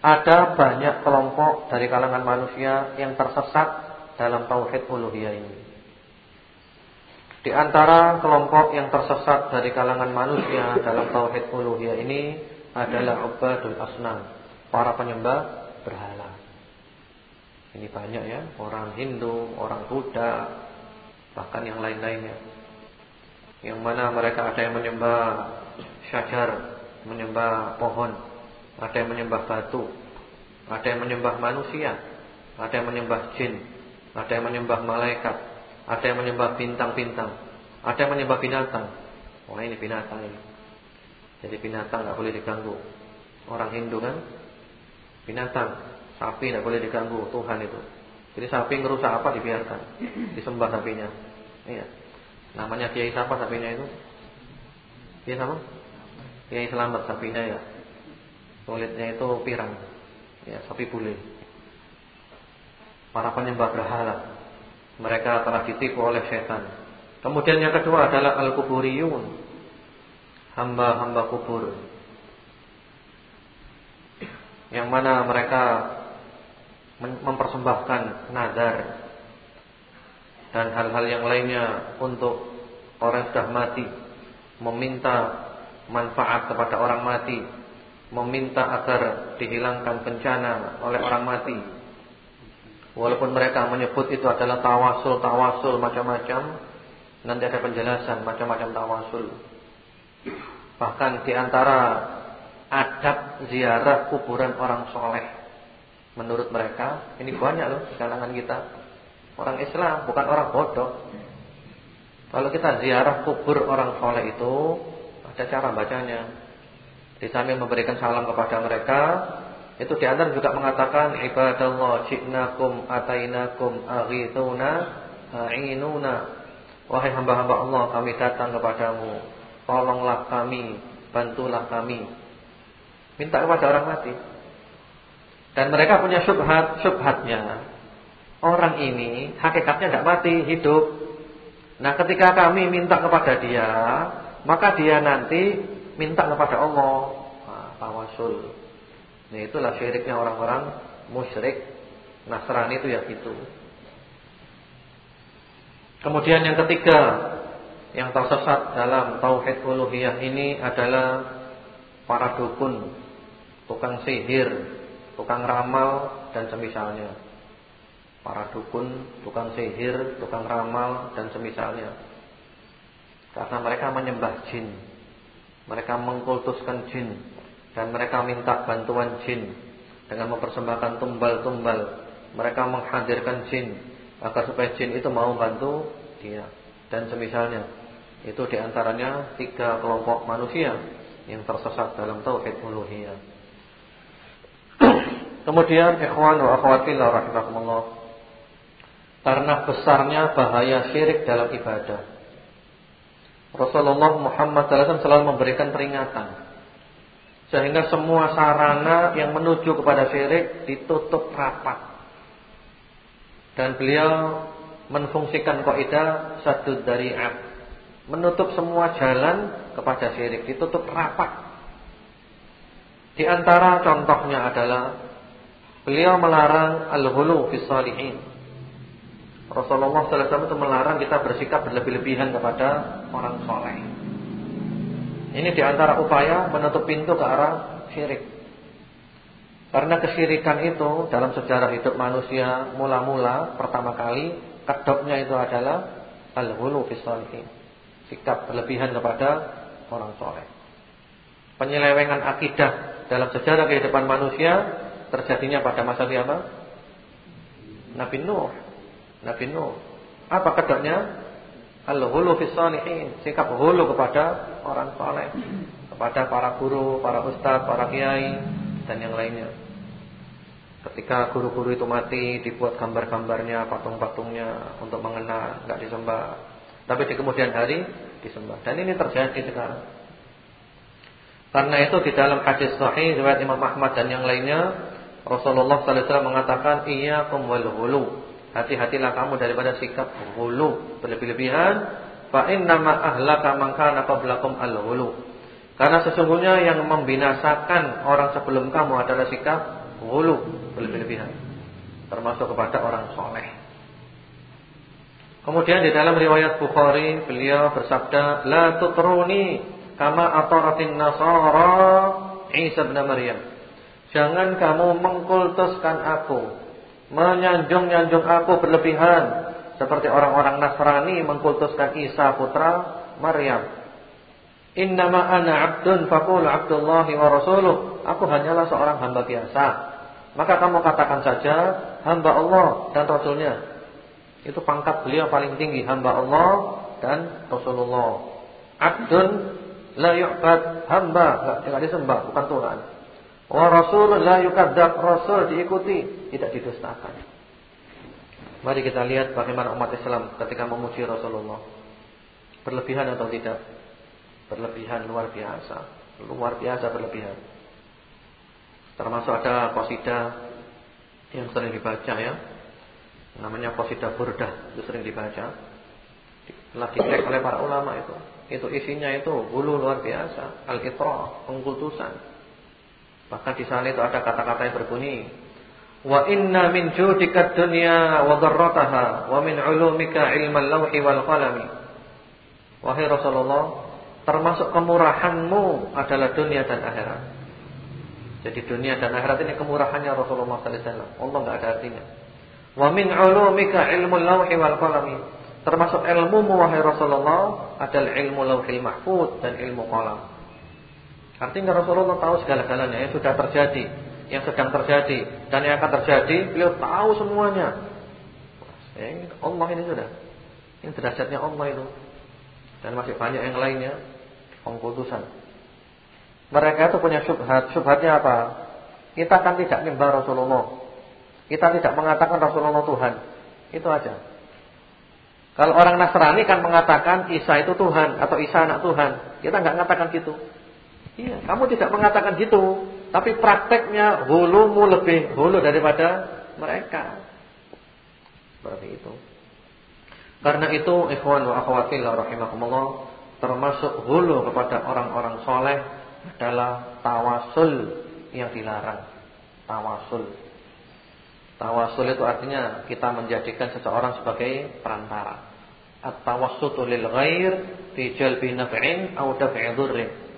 Ada banyak kelompok dari kalangan manusia yang tersesat dalam tauhid uluhiyah ini. Di antara kelompok yang tersesat dari kalangan manusia dalam tauhid uluhiyah ini adalah ubadul asnam, para penyembah berhala. Ini banyak ya, orang Hindu, orang Buddha, bahkan yang lain-lainnya. Yang mana mereka ada yang menyembah syajar, menyembah pohon, ada yang menyembah batu, ada yang menyembah manusia, ada yang menyembah jin, ada yang menyembah malaikat, ada yang menyembah bintang-bintang, ada yang menyembah binatang. Wah ini binatang ini. Jadi binatang nggak boleh diganggu. Orang Hindu kan binatang, sapi nggak boleh diganggu Tuhan itu. Jadi sapi ngerusak apa dibiarkan, disembah sapinya. Iya. Namanya Kiai siapa sapinya itu? Kiai sama? Kiai Selamat sapinya ya. Kulitnya itu pirang. Ya, sapi bule para penyembah berhala. Mereka telah ditipu oleh setan. Kemudian yang kedua adalah al-kuburiyun. Hamba-hamba kubur. Yang mana mereka mempersembahkan nazar dan hal-hal yang lainnya untuk orang sudah mati, meminta manfaat kepada orang mati, meminta agar dihilangkan bencana oleh orang mati. Walaupun mereka menyebut itu adalah tawasul, tawasul macam-macam, nanti ada penjelasan macam-macam tawasul. Bahkan di antara adab ziarah kuburan orang soleh, menurut mereka ini banyak loh di kalangan kita. Orang Islam bukan orang bodoh. Kalau kita ziarah kubur orang soleh itu ada cara bacanya. Di samping memberikan salam kepada mereka, itu di antara juga mengatakan ibadallah ji'nakum atainakum aghithuna a'inuna. Wahai hamba-hamba Allah, kami datang kepadamu. Tolonglah kami, bantulah kami. Minta kepada orang mati. Dan mereka punya syubhat, syubhatnya. Orang ini hakikatnya tidak mati, hidup. Nah, ketika kami minta kepada dia, maka dia nanti minta kepada Allah nah, tawasul. Nah, itulah syiriknya orang-orang musyrik Nasrani itu ya gitu. Kemudian yang ketiga yang tersesat dalam tauhid uluhiyah ini adalah para dukun, tukang sihir, tukang ramal dan semisalnya. Para dukun, tukang sihir, tukang ramal dan semisalnya. Karena mereka menyembah jin Mereka mengkultuskan jin Dan mereka minta bantuan jin Dengan mempersembahkan tumbal-tumbal. Mereka menghadirkan jin Agar supaya jin itu mau bantu dia. Dan semisalnya Itu di antaranya tiga kelompok manusia Yang tersesat dalam tauhid uluhiyah. Kemudian ikhwan wa akhwatillah rahimahumullah Karena besarnya bahaya syirik dalam ibadah. Rasulullah Muhammad SAW selalu memberikan peringatan Sehingga semua sarana yang menuju kepada syirik ditutup rapat. Dan beliau menfungsikan kaidah sadud dari'at. Menutup semua jalan kepada syirik Ditutup rapat. Di antara contohnya adalah Beliau melarang al-hulu fi salihin Rasulullah SAW itu melarang kita bersikap berlebih-lebihan kepada orang soleh. Ini di antara upaya menutup pintu ke arah syirik. Karena kesyirikan itu dalam sejarah hidup manusia mula-mula pertama kali kedoknya itu adalah al-hulu fi Sikap berlebihan kepada orang soleh. Penyelewengan akidah dalam sejarah kehidupan manusia terjadinya pada masa apa? Nabi Nuh Nabi Nuh. Apa kedoknya? Salihin, sikap hulu kepada orang saleh, kepada para guru, para ustaz, para kiai dan yang lainnya. Ketika guru-guru itu mati, dibuat gambar-gambarnya, patung-patungnya untuk mengenang, enggak disembah. Tapi di kemudian hari disembah. Dan ini terjadi sekarang. Karena itu di dalam hadis sahih riwayat Imam Ahmad dan yang lainnya, Rasulullah sallallahu alaihi wasallam mengatakan, "Iyyakum wal hulu Hati-hatilah kamu daripada sikap hulu berlebih-lebihan. Fa innama ahlaka man kana qablakum al-hulu. Karena sesungguhnya yang membinasakan orang sebelum kamu adalah sikap hulu berlebih-lebihan. Termasuk kepada orang soleh. Kemudian di dalam riwayat Bukhari beliau bersabda, "La tutruni kama ataratin nasara Isa bin Maryam." Jangan kamu mengkultuskan aku menyanjung-nyanjung aku berlebihan seperti orang-orang Nasrani mengkultuskan Isa putra Maryam. Innama ana 'abdun faqul 'abdullahi wa rasuluh. Aku hanyalah seorang hamba biasa. Maka kamu katakan saja hamba Allah dan rasulnya. Itu pangkat beliau paling tinggi hamba Allah dan Rasulullah. Abdun la yu'bad hamba enggak disembah bukan Tuhan. Wa rasul la yukadzab, rasul diikuti, tidak didustakan. Mari kita lihat bagaimana umat Islam ketika memuji Rasulullah. Berlebihan atau tidak? Berlebihan luar biasa. Luar biasa berlebihan. Termasuk ada qasidah yang sering dibaca ya. Namanya qasidah Burdah, itu sering dibaca. Lagi cek oleh para ulama itu. Itu isinya itu hulu luar biasa, al-itra, pengkultusan. Bahkan di sana itu ada kata-kata yang berbunyi Wa inna min judika dunya wa dharrataha wa min ulumika ilmal lawhi wal qalami. Wahai Rasulullah, termasuk kemurahanmu adalah dunia dan akhirat. Jadi dunia dan akhirat ini kemurahannya Rasulullah wasallam. Allah enggak ada artinya. Wa min ulumika ilmul lawhi wal qalami. Termasuk ilmu wahai Rasulullah adalah ilmu lauhil mahfud dan ilmu qalam. Artinya Rasulullah tahu segala-galanya yang sudah terjadi, yang sedang terjadi dan yang akan terjadi, beliau tahu semuanya. Eh, Allah ini sudah. Ini derajatnya Allah itu. Dan masih banyak yang lainnya pengkutusan. Mereka itu punya syubhat. Syubhatnya apa? Kita kan tidak nyembah Rasulullah. Kita tidak mengatakan Rasulullah Tuhan. Itu aja. Kalau orang Nasrani kan mengatakan Isa itu Tuhan atau Isa anak Tuhan. Kita nggak mengatakan gitu. Iya, kamu tidak mengatakan gitu, tapi prakteknya hulumu lebih hulu daripada mereka. Seperti itu. Karena itu ikhwan wa akhwat fillah rahimakumullah, termasuk hulu kepada orang-orang soleh adalah tawasul yang dilarang. Tawasul. Tawasul itu artinya kita menjadikan seseorang sebagai perantara. At-tawassutu lil ghair fi jalbi naf'in aw daf'i dhurrin.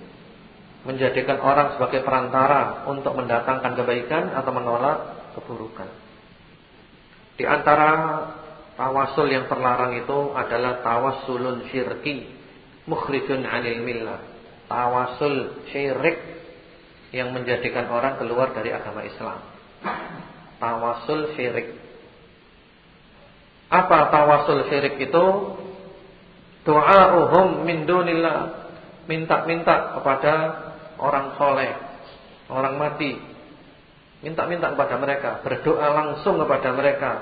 Menjadikan orang sebagai perantara untuk mendatangkan kebaikan atau menolak keburukan. Di antara tawasul yang terlarang itu adalah tawassulun syirki, mukhrijun 'anil millah. Tawasul syirik yang menjadikan orang keluar dari agama Islam tawasul syirik. Apa tawasul syirik itu? Doa'uhum min dunillah. Minta-minta kepada orang soleh, orang mati. Minta-minta kepada mereka, berdoa langsung kepada mereka.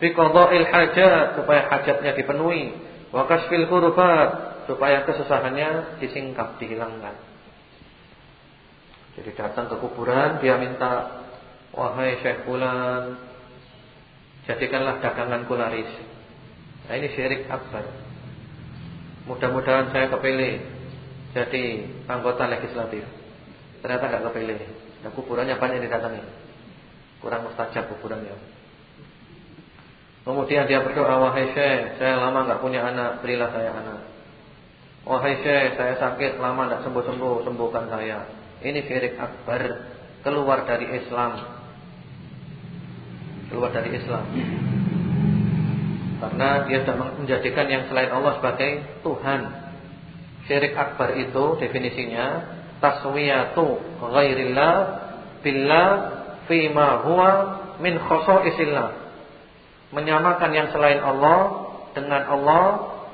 Biqadha'il hajat supaya hajatnya dipenuhi, wa kasfil kurbat supaya kesusahannya disingkap, dihilangkan. Jadi datang ke kuburan dia minta Wahai Syekh Fulan Jadikanlah daganganku laris Nah ini syirik akbar Mudah-mudahan saya kepilih Jadi anggota legislatif. Ternyata gak kepilih. Nah kuburannya banyak didatangi. Kurang mustajab kuburannya. Kemudian dia berdoa Wahai Syekh Saya lama gak punya anak Berilah saya anak. Wahai Syekh Saya sakit lama gak sembuh-sembuh Sembuhkan saya. Ini syirik akbar. Keluar dari Islam. Keluar dari Islam. Karena dia sudah menjadikan yang selain Allah sebagai Tuhan. Syirik akbar itu definisinya taswiyatu ghairillah billah fima huwa min khosaisillah. Menyamakan yang selain Allah dengan Allah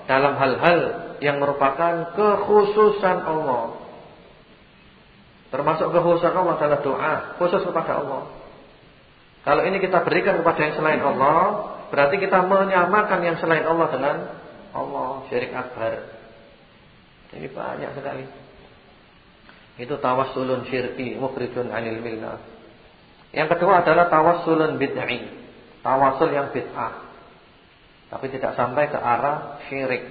dalam hal-hal yang merupakan kekhususan Allah. Termasuk kekhususan Allah adalah doa khusus kepada Allah. Kalau ini kita berikan kepada yang selain Allah, berarti kita menyamakan yang selain Allah dengan Allah, syirik akbar. Ini banyak sekali. Itu tawassulun syirki, mukhrijun 'anil millah. Yang kedua adalah tawassulun bid'i. Tawassul yang bid'ah. Tapi tidak sampai ke arah syirik.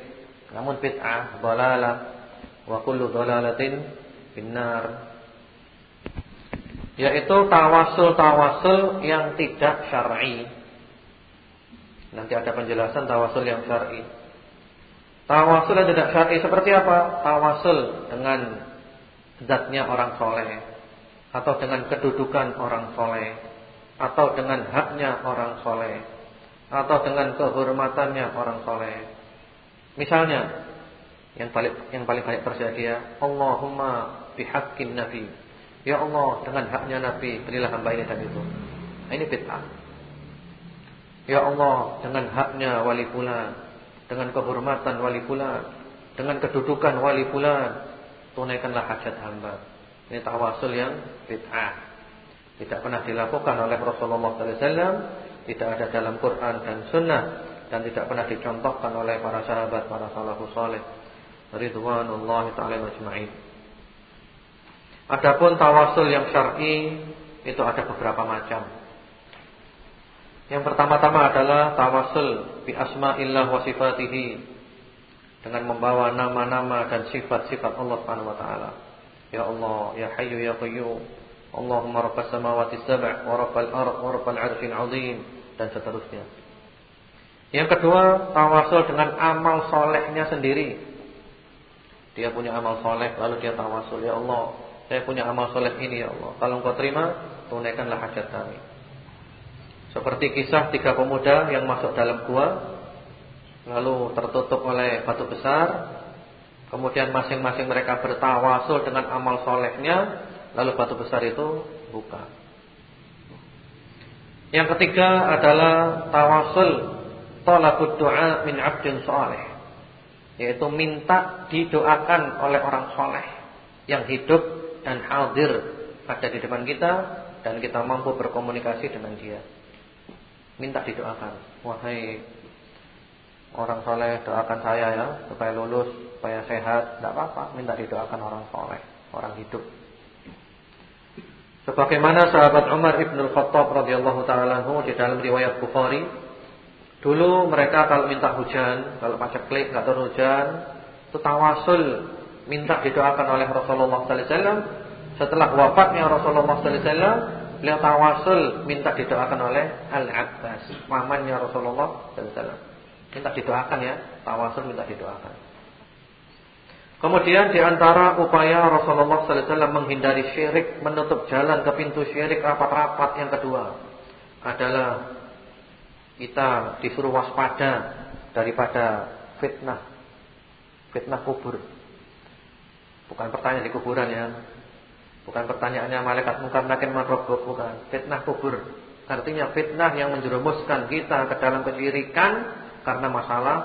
Namun bid'ah, dhalalah wa kullu dhalalatin finnar yaitu tawasul-tawasul yang tidak syar'i. Nanti ada penjelasan tawasul yang syar'i. Tawasul yang tidak syar'i seperti apa? Tawasul dengan zatnya orang soleh atau dengan kedudukan orang soleh atau dengan haknya orang soleh atau dengan kehormatannya orang soleh. Misalnya yang paling yang paling banyak terjadi ya Allahumma bihaqqin nabi Ya Allah dengan haknya Nabi berilah hamba ini dan itu. Nah, ini bid'ah. Ya Allah dengan haknya wali pula, dengan kehormatan wali pula, dengan kedudukan wali pula, tunaikanlah hajat hamba. Ini tawasul yang bid'ah. Tidak pernah dilakukan oleh Rasulullah SAW, tidak ada dalam Quran dan Sunnah, dan tidak pernah dicontohkan oleh para sahabat, para salafus saleh. Ridwanullahi taala majma'in. Adapun tawasul yang syar'i itu ada beberapa macam. Yang pertama-tama adalah tawasul bi asma'illah wa sifatihi dengan membawa nama-nama dan sifat-sifat Allah Subhanahu wa taala. Ya Allah, ya Hayyu ya Qayyum, Allahumma rabbas samawati sab' wa rabbal ard wa rabbal 'arsyil 'azim dan seterusnya. Yang kedua, tawasul dengan amal solehnya sendiri. Dia punya amal soleh, lalu dia tawasul, ya Allah, saya punya amal soleh ini ya Allah. Kalau engkau terima, tunaikanlah hajat kami. Seperti kisah tiga pemuda yang masuk dalam gua, lalu tertutup oleh batu besar, kemudian masing-masing mereka bertawasul dengan amal solehnya, lalu batu besar itu buka. Yang ketiga adalah tawasul talabud doa min abdin soleh yaitu minta didoakan oleh orang soleh yang hidup dan hadir ada di depan kita dan kita mampu berkomunikasi dengan dia minta didoakan. Wahai orang soleh doakan saya ya supaya lulus supaya sehat. Tidak apa-apa minta didoakan orang soleh orang hidup. Sebagaimana sahabat Umar ibn Khattab radhiyallahu taala di dalam riwayat Bukhari Dulu mereka kalau minta hujan, kalau klik nggak turun hujan, itu tawasul minta didoakan oleh Rasulullah sallallahu alaihi wasallam. Setelah wafatnya Rasulullah sallallahu alaihi wasallam, beliau tawasul minta didoakan oleh Al-Abbas, pamannya Rasulullah sallallahu alaihi wasallam. Minta didoakan ya, tawasul minta didoakan. Kemudian di antara upaya Rasulullah sallallahu alaihi wasallam menghindari syirik, menutup jalan ke pintu syirik rapat-rapat yang kedua adalah kita disuruh waspada daripada fitnah fitnah kubur. Bukan pertanyaan di kuburan ya. Bukan pertanyaannya malaikat mungkar nakir marobok bukan. Fitnah kubur. Artinya fitnah yang menjerumuskan kita ke dalam kesyirikan karena masalah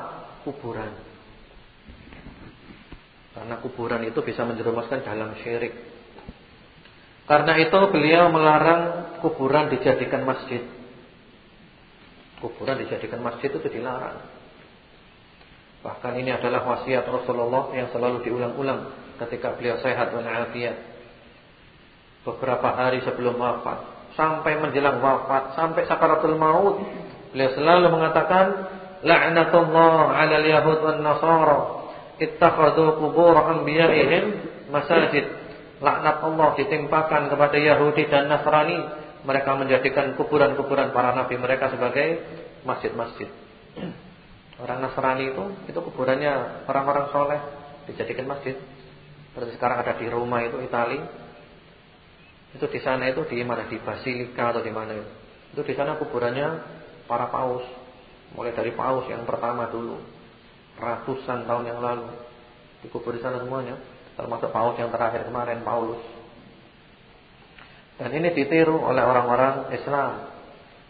kuburan. Karena kuburan itu bisa menjerumuskan dalam syirik. Karena itu beliau melarang kuburan dijadikan masjid. Kuburan dijadikan masjid itu dilarang. Bahkan ini adalah wasiat Rasulullah yang selalu diulang-ulang ketika beliau sehat dan afiat. Beberapa hari sebelum wafat, sampai menjelang wafat, sampai sakaratul maut, beliau selalu mengatakan, "La'natullah 'alal yahud wan nasara, ittakhadhu qubur anbiya'ihim masajid." Laknat Allah ditimpakan kepada Yahudi dan Nasrani mereka menjadikan kuburan-kuburan para nabi mereka sebagai masjid-masjid. Orang Nasrani itu itu kuburannya orang-orang soleh dijadikan masjid. Seperti sekarang ada di Roma itu Itali. Itu di sana itu di mana di Basilika atau di mana itu. Itu di sana kuburannya para paus. Mulai dari paus yang pertama dulu ratusan tahun yang lalu dikubur di sana semuanya, termasuk paus yang terakhir kemarin Paulus. Dan ini ditiru oleh orang-orang Islam.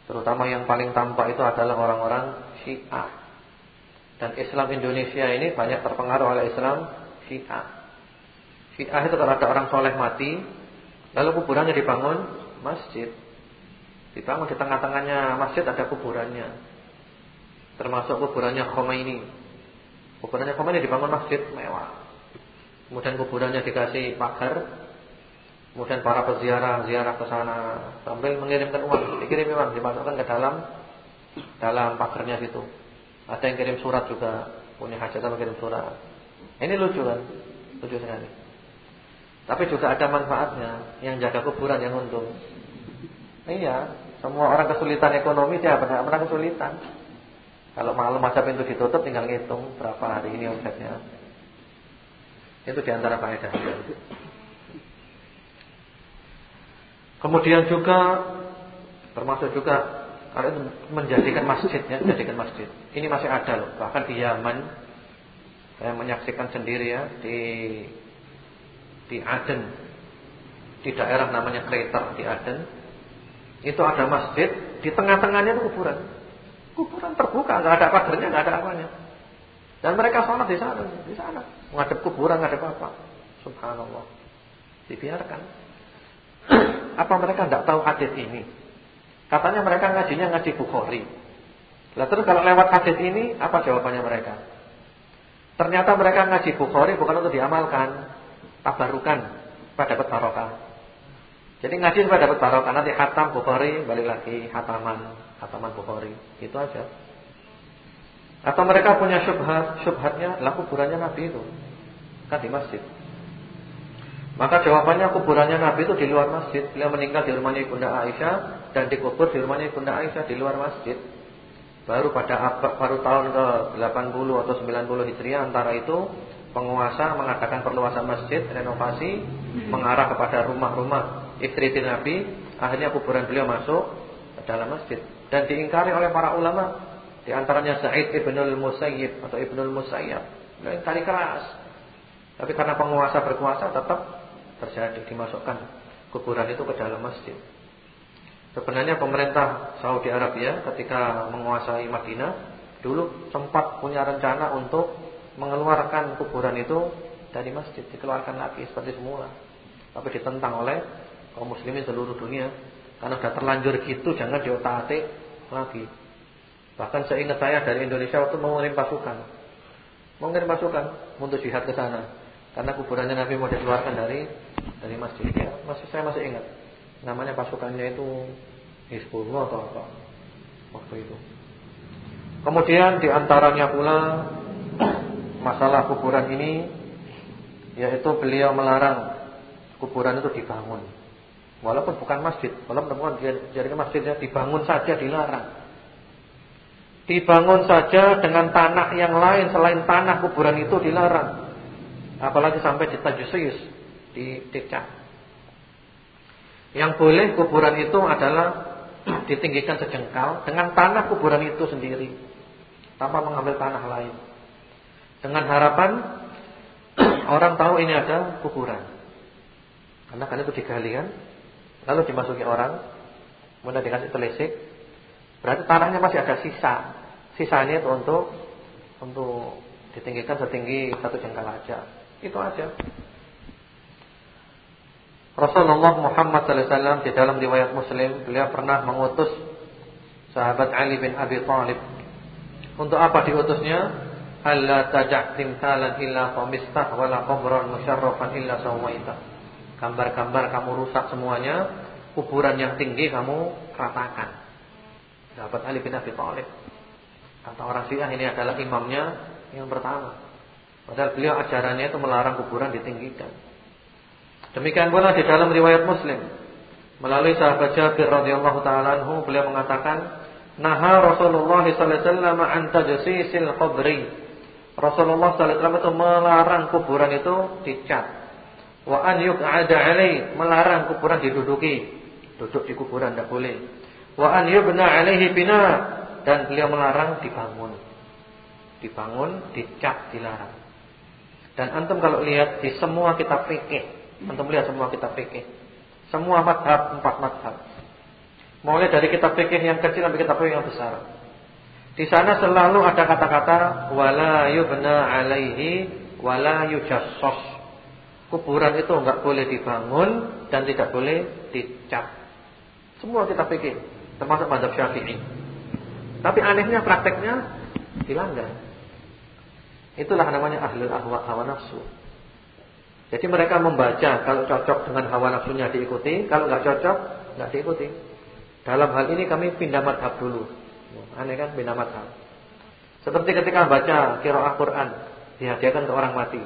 Terutama yang paling tampak itu adalah orang-orang Syiah. Dan Islam Indonesia ini banyak terpengaruh oleh Islam Syiah. Syiah itu kalau ada orang soleh mati, lalu kuburannya dibangun masjid. Dibangun di tengah-tengahnya masjid ada kuburannya. Termasuk kuburannya Khomeini. Kuburannya Khomeini dibangun masjid mewah. Kemudian kuburannya dikasih pagar Kemudian para peziarah ziarah ke sana sambil mengirimkan uang, dikirim uang dimasukkan ke dalam dalam pagarnya situ. Ada yang kirim surat juga, punya hajatan mengirim surat. Ini lucu kan? Lucu sekali. Tapi juga ada manfaatnya, yang jaga kuburan yang untung. Iya, semua orang kesulitan ekonomi dia pernah pernah kesulitan. Kalau malam masa pintu ditutup tinggal ngitung berapa hari ini omsetnya. Itu di antara faedahnya. Kemudian juga termasuk juga kalian menjadikan masjid ya, menjadikan masjid. Ini masih ada loh, bahkan di Yaman saya menyaksikan sendiri ya di di Aden. Di daerah namanya Kreter di Aden. Itu ada masjid di tengah-tengahnya itu kuburan. Kuburan terbuka nggak ada pagarnya nggak ada apanya. Dan mereka sholat di sana di sana. Menghadap kuburan nggak ada apa-apa subhanallah. Dibiarkan. *clears throat* Apa mereka tidak tahu hadis ini? Katanya mereka ngajinya ngaji Bukhari. Lah terus kalau lewat hadis ini apa jawabannya mereka? Ternyata mereka ngaji Bukhari bukan untuk diamalkan, tabarukan pada dapat barokah. Jadi ngaji supaya dapat barokah nanti khatam Bukhari balik lagi khataman, khataman Bukhari. Itu aja. Atau mereka punya syubhat, syubhatnya lah kuburannya Nabi itu kan di masjid. Maka jawabannya kuburannya Nabi itu di luar masjid. Beliau meninggal di rumahnya Ibunda Aisyah dan dikubur di rumahnya Ibunda Aisyah di luar masjid. Baru pada baru tahun ke 80 atau 90 Hijriah antara itu penguasa mengadakan perluasan masjid, renovasi mengarah kepada rumah-rumah istri Nabi, akhirnya kuburan beliau masuk ke dalam masjid dan diingkari oleh para ulama di antaranya Sa'id Ibnul Musayyib atau Ibnul Musayyab. Beliau ingkari keras. Tapi karena penguasa berkuasa tetap terjadi dimasukkan kuburan itu ke dalam masjid. Sebenarnya pemerintah Saudi Arabia ketika menguasai Madinah dulu sempat punya rencana untuk mengeluarkan kuburan itu dari masjid, dikeluarkan lagi seperti semula. Tapi ditentang oleh kaum muslimin seluruh dunia karena sudah terlanjur gitu jangan diotak-atik lagi. Bahkan saya ingat saya dari Indonesia waktu mengirim pasukan. Mengirim pasukan untuk jihad ke sana. Karena kuburannya Nabi mau dikeluarkan dari dari masjid. Ya, masih saya masih ingat. Namanya pasukannya itu Hizbullah atau apa waktu itu. Kemudian di antaranya pula masalah kuburan ini yaitu beliau melarang kuburan itu dibangun. Walaupun bukan masjid, walaupun bukan jadi masjidnya dibangun saja dilarang. Dibangun saja dengan tanah yang lain selain tanah kuburan itu dilarang. Apalagi sampai ditajusiyus, didekat. Yang boleh kuburan itu adalah *clears throat* ditinggikan sejengkal dengan tanah kuburan itu sendiri tanpa mengambil tanah lain. Dengan harapan *clears throat* orang tahu ini ada kuburan. Karena kan itu digali kan, lalu dimasuki orang, kemudian dikasih telisik, berarti tanahnya masih ada sisa. Sisanya itu untuk untuk ditinggikan setinggi satu jengkal aja. Itu aja. Rasulullah Muhammad SAW di dalam riwayat Muslim beliau pernah mengutus sahabat Ali bin Abi Thalib. Untuk apa diutusnya? Allah tajak timtalan illa qamistah wala qabran musyarrafan illa sawaita. Gambar-gambar kamu rusak semuanya, kuburan yang tinggi kamu ratakan. Sahabat Ali bin Abi Thalib. Kata orang Syiah ini adalah imamnya yang pertama. Padahal beliau ajarannya itu melarang kuburan ditinggikan. Demikian pula di dalam riwayat Muslim melalui sahabat Jabir radhiyallahu taala beliau mengatakan Naha Rasulullah sallallahu alaihi wasallam an tajsisil qabri. Rasulullah wasallam itu melarang kuburan itu dicat. Wa an yuq'ada alai, melarang kuburan diduduki. Duduk di kuburan tidak boleh. Wa an yubna alaihi bina dan beliau melarang dibangun. Dibangun, dicat dilarang. Dan antum kalau lihat di semua kitab fikih, antum lihat semua kitab fikih. Semua madhab, empat madhab. Mulai dari kitab fikih yang kecil sampai kitab fikih yang besar. Di sana selalu ada kata-kata wala yubna alaihi wala yujassos. Kuburan itu enggak boleh dibangun dan tidak boleh dicat. Semua kitab fikih, termasuk madhab Syafi'i. Tapi anehnya prakteknya dilanggar. Itulah namanya ahlul ahwa hawa nafsu. Jadi mereka membaca kalau cocok dengan hawa nafsunya diikuti, kalau nggak cocok nggak diikuti. Dalam hal ini kami pindah madhab dulu. Aneh kan pindah madhab. Seperti ketika baca kiraah Quran dihadiahkan ke orang mati.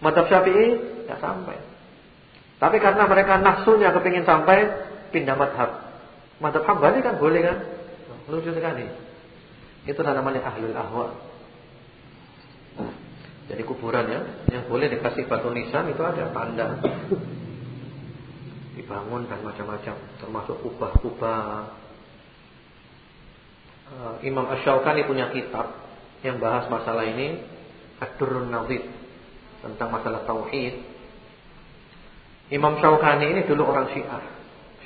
Madhab Syafi'i nggak sampai. Tapi karena mereka nafsunya kepingin sampai pindah madhab. Madhab Hambali kan boleh kan? Lucu sekali. Itu namanya ahlul ahwa. Jadi kuburan ya, yang boleh dikasih batu nisan itu ada tanda dibangun dan macam-macam, termasuk kubah-kubah. Uh, Imam Ash-Shawqani punya kitab yang bahas masalah ini, Ad-Durrun tentang masalah tauhid. Imam Shawqani ini dulu orang Syiah.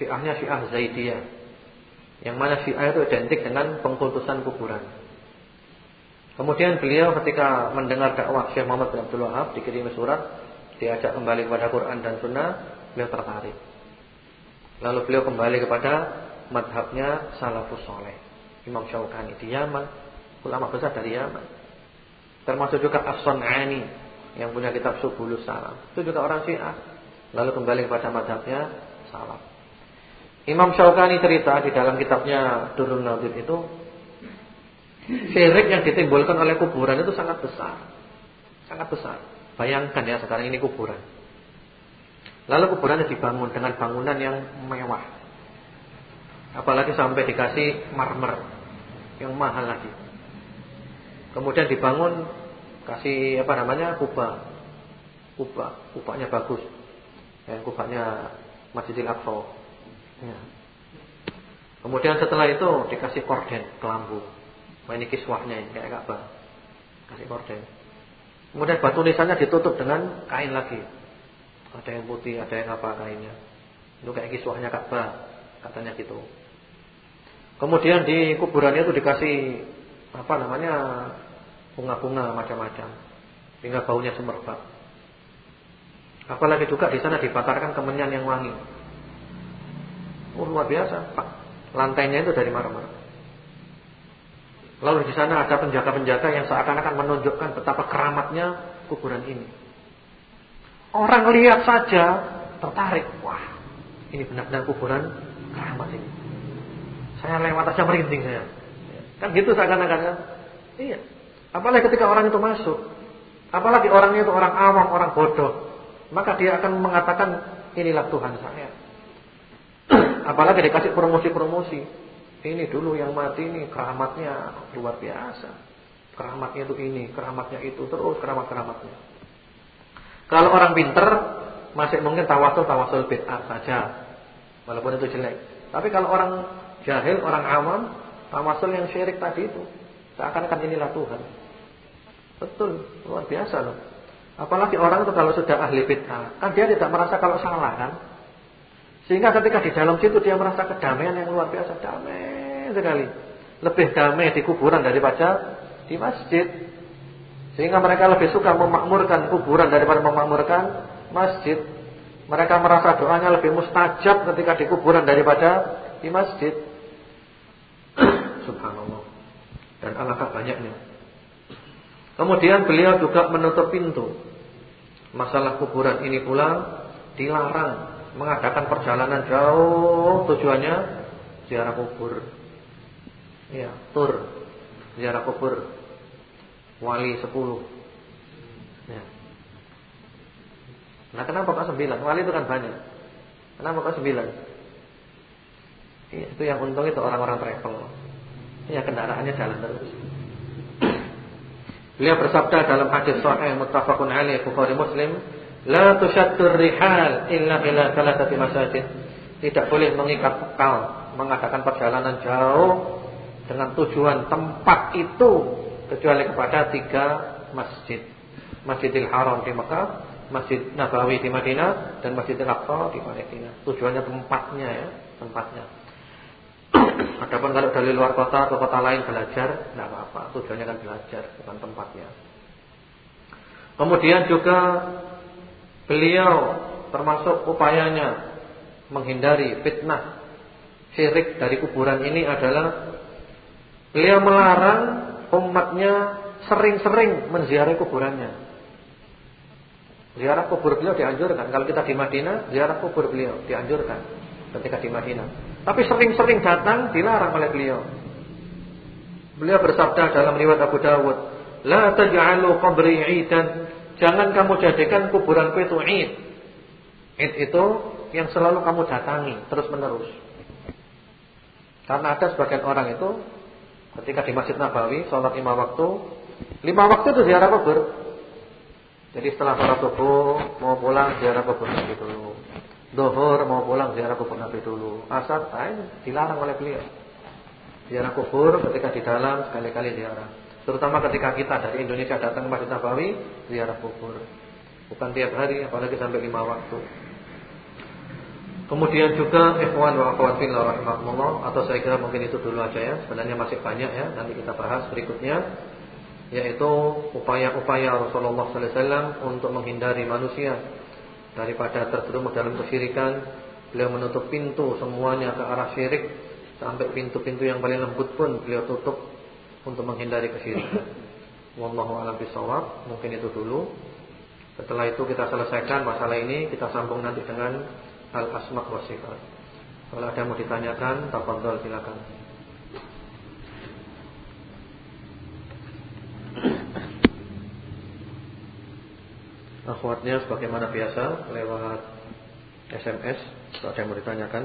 Syiahnya Syiah Zaidiyah. Yang mana Syiah itu identik dengan pengkultusan kuburan. Kemudian beliau ketika mendengar dakwah Syekh Muhammad bin Abdul Wahab dikirim surat, diajak kembali kepada Quran dan Sunnah, beliau tertarik. Lalu beliau kembali kepada madhabnya Salafus Soleh, Imam Syaukani di Yaman, ulama besar dari Yaman. Termasuk juga As-Sun'ani yang punya kitab Subulus Salam. Itu juga orang Syiah. Lalu kembali kepada madhabnya Salaf. Imam Syaukani cerita di dalam kitabnya Durrun Nadir itu Syirik yang ditimbulkan oleh kuburan itu sangat besar. Sangat besar. Bayangkan ya sekarang ini kuburan. Lalu kuburannya dibangun dengan bangunan yang mewah. Apalagi sampai dikasih marmer yang mahal lagi. Kemudian dibangun kasih apa namanya? kubah. Kubah, kubahnya bagus. Ya, kubahnya Masjidil Aqsa. Ya. Kemudian setelah itu dikasih korden kelambu. Nah, ini kiswahnya ini kayak Ka'bah. Kasih korden. Kemudian batu nisannya ditutup dengan kain lagi. Ada yang putih, ada yang apa kainnya. Itu kayak kiswahnya Ka'bah, katanya gitu. Kemudian di kuburannya itu dikasih apa namanya? bunga-bunga macam-macam. Hingga baunya semerbak. Apalagi juga di sana dibakarkan kemenyan yang wangi. Oh, luar biasa, Pak. Lantainya itu dari marmer. Lalu di sana ada penjaga-penjaga yang seakan-akan menunjukkan betapa keramatnya kuburan ini. Orang lihat saja tertarik. Wah, ini benar-benar kuburan keramat ini. Saya lewat saja merinding saya. Kan gitu seakan-akan kan? Iya. Apalagi ketika orang itu masuk. Apalagi orangnya itu orang awam, orang bodoh. Maka dia akan mengatakan inilah Tuhan saya. *clears throat* Apalagi dikasih promosi-promosi. Ini dulu yang mati ini keramatnya luar biasa. Keramatnya itu ini, keramatnya itu, terus keramat-keramatnya. Kalau orang pinter masih mungkin tawasul tawasul bid'ah saja. Walaupun itu jelek. Tapi kalau orang jahil, orang awam, tawasul yang syirik tadi itu seakan-akan inilah Tuhan. Betul, luar biasa loh. Apalagi orang itu kalau sudah ahli bid'ah, kan dia tidak merasa kalau salah kan? Sehingga ketika di dalam situ dia merasa kedamaian yang luar biasa, damai sekali. Lebih damai di kuburan daripada di masjid. Sehingga mereka lebih suka memakmurkan kuburan daripada memakmurkan masjid. Mereka merasa doanya lebih mustajab ketika di kuburan daripada di masjid. Subhanallah. Dan alangkah banyaknya. Kemudian beliau juga menutup pintu. Masalah kuburan ini pula dilarang mengadakan perjalanan jauh tujuannya ziarah kubur. Ya, tur ziarah kubur wali 10. Ya. Nah, kenapa kok 9? Wali itu kan banyak. Kenapa kok 9? Ya, itu yang untung itu orang-orang travel. Ya kendaraannya jalan terus. Beliau bersabda dalam hadis sahih muttafaqun alaih Bukhari Muslim, La tusyaddur rihal illa ila salasati masajid. Tidak boleh mengikat bekal, mengadakan perjalanan jauh dengan tujuan tempat itu kecuali kepada tiga masjid. Masjidil Haram di Mekah, Masjid Nabawi di Madinah dan Masjidil Aqsa di Palestina. Tujuannya tempatnya ya, tempatnya. Adapun kalau dari luar kota ke kota lain belajar, tidak apa-apa. Tujuannya kan belajar, bukan tempatnya. Kemudian juga Beliau termasuk upayanya menghindari fitnah syirik dari kuburan ini adalah beliau melarang umatnya sering-sering menziarahi kuburannya. Ziarah kubur beliau dianjurkan. Kalau kita di Madinah, ziarah kubur beliau dianjurkan ketika di Madinah. Tapi sering-sering datang dilarang oleh beliau. Beliau bersabda dalam riwayat Abu Dawud, "La taj'alu qabri 'idan Jangan kamu jadikan kuburanku itu id. Id itu yang selalu kamu datangi terus menerus. Karena ada sebagian orang itu ketika di Masjid Nabawi sholat lima waktu, lima waktu itu ziarah kubur. Jadi setelah sholat subuh mau pulang ziarah kubur dulu. Dohor mau pulang ziarah kubur Nabi dulu. Asar, nah, dilarang oleh beliau. Ziarah kubur ketika di dalam sekali-kali ziarah. Terutama ketika kita dari Indonesia datang ke Masjid Nabawi ziarah kubur. Bukan tiap hari apalagi sampai lima waktu. Kemudian juga ikhwan wa akhwat fillah rahimakumullah atau saya kira mungkin itu dulu aja ya. Sebenarnya masih banyak ya, nanti kita bahas berikutnya yaitu upaya-upaya Rasulullah sallallahu alaihi wasallam untuk menghindari manusia daripada terjerumus dalam kesyirikan. Beliau menutup pintu semuanya ke arah syirik sampai pintu-pintu yang paling lembut pun beliau tutup untuk menghindari kesyirikan. Wallahu a'lam bishawab. Mungkin itu dulu. Setelah itu kita selesaikan masalah ini, kita sambung nanti dengan al-asma wa sifat. Kalau ada yang mau ditanyakan, tafadhol silakan. Akhwatnya sebagaimana biasa lewat SMS Kalau ada yang mau ditanyakan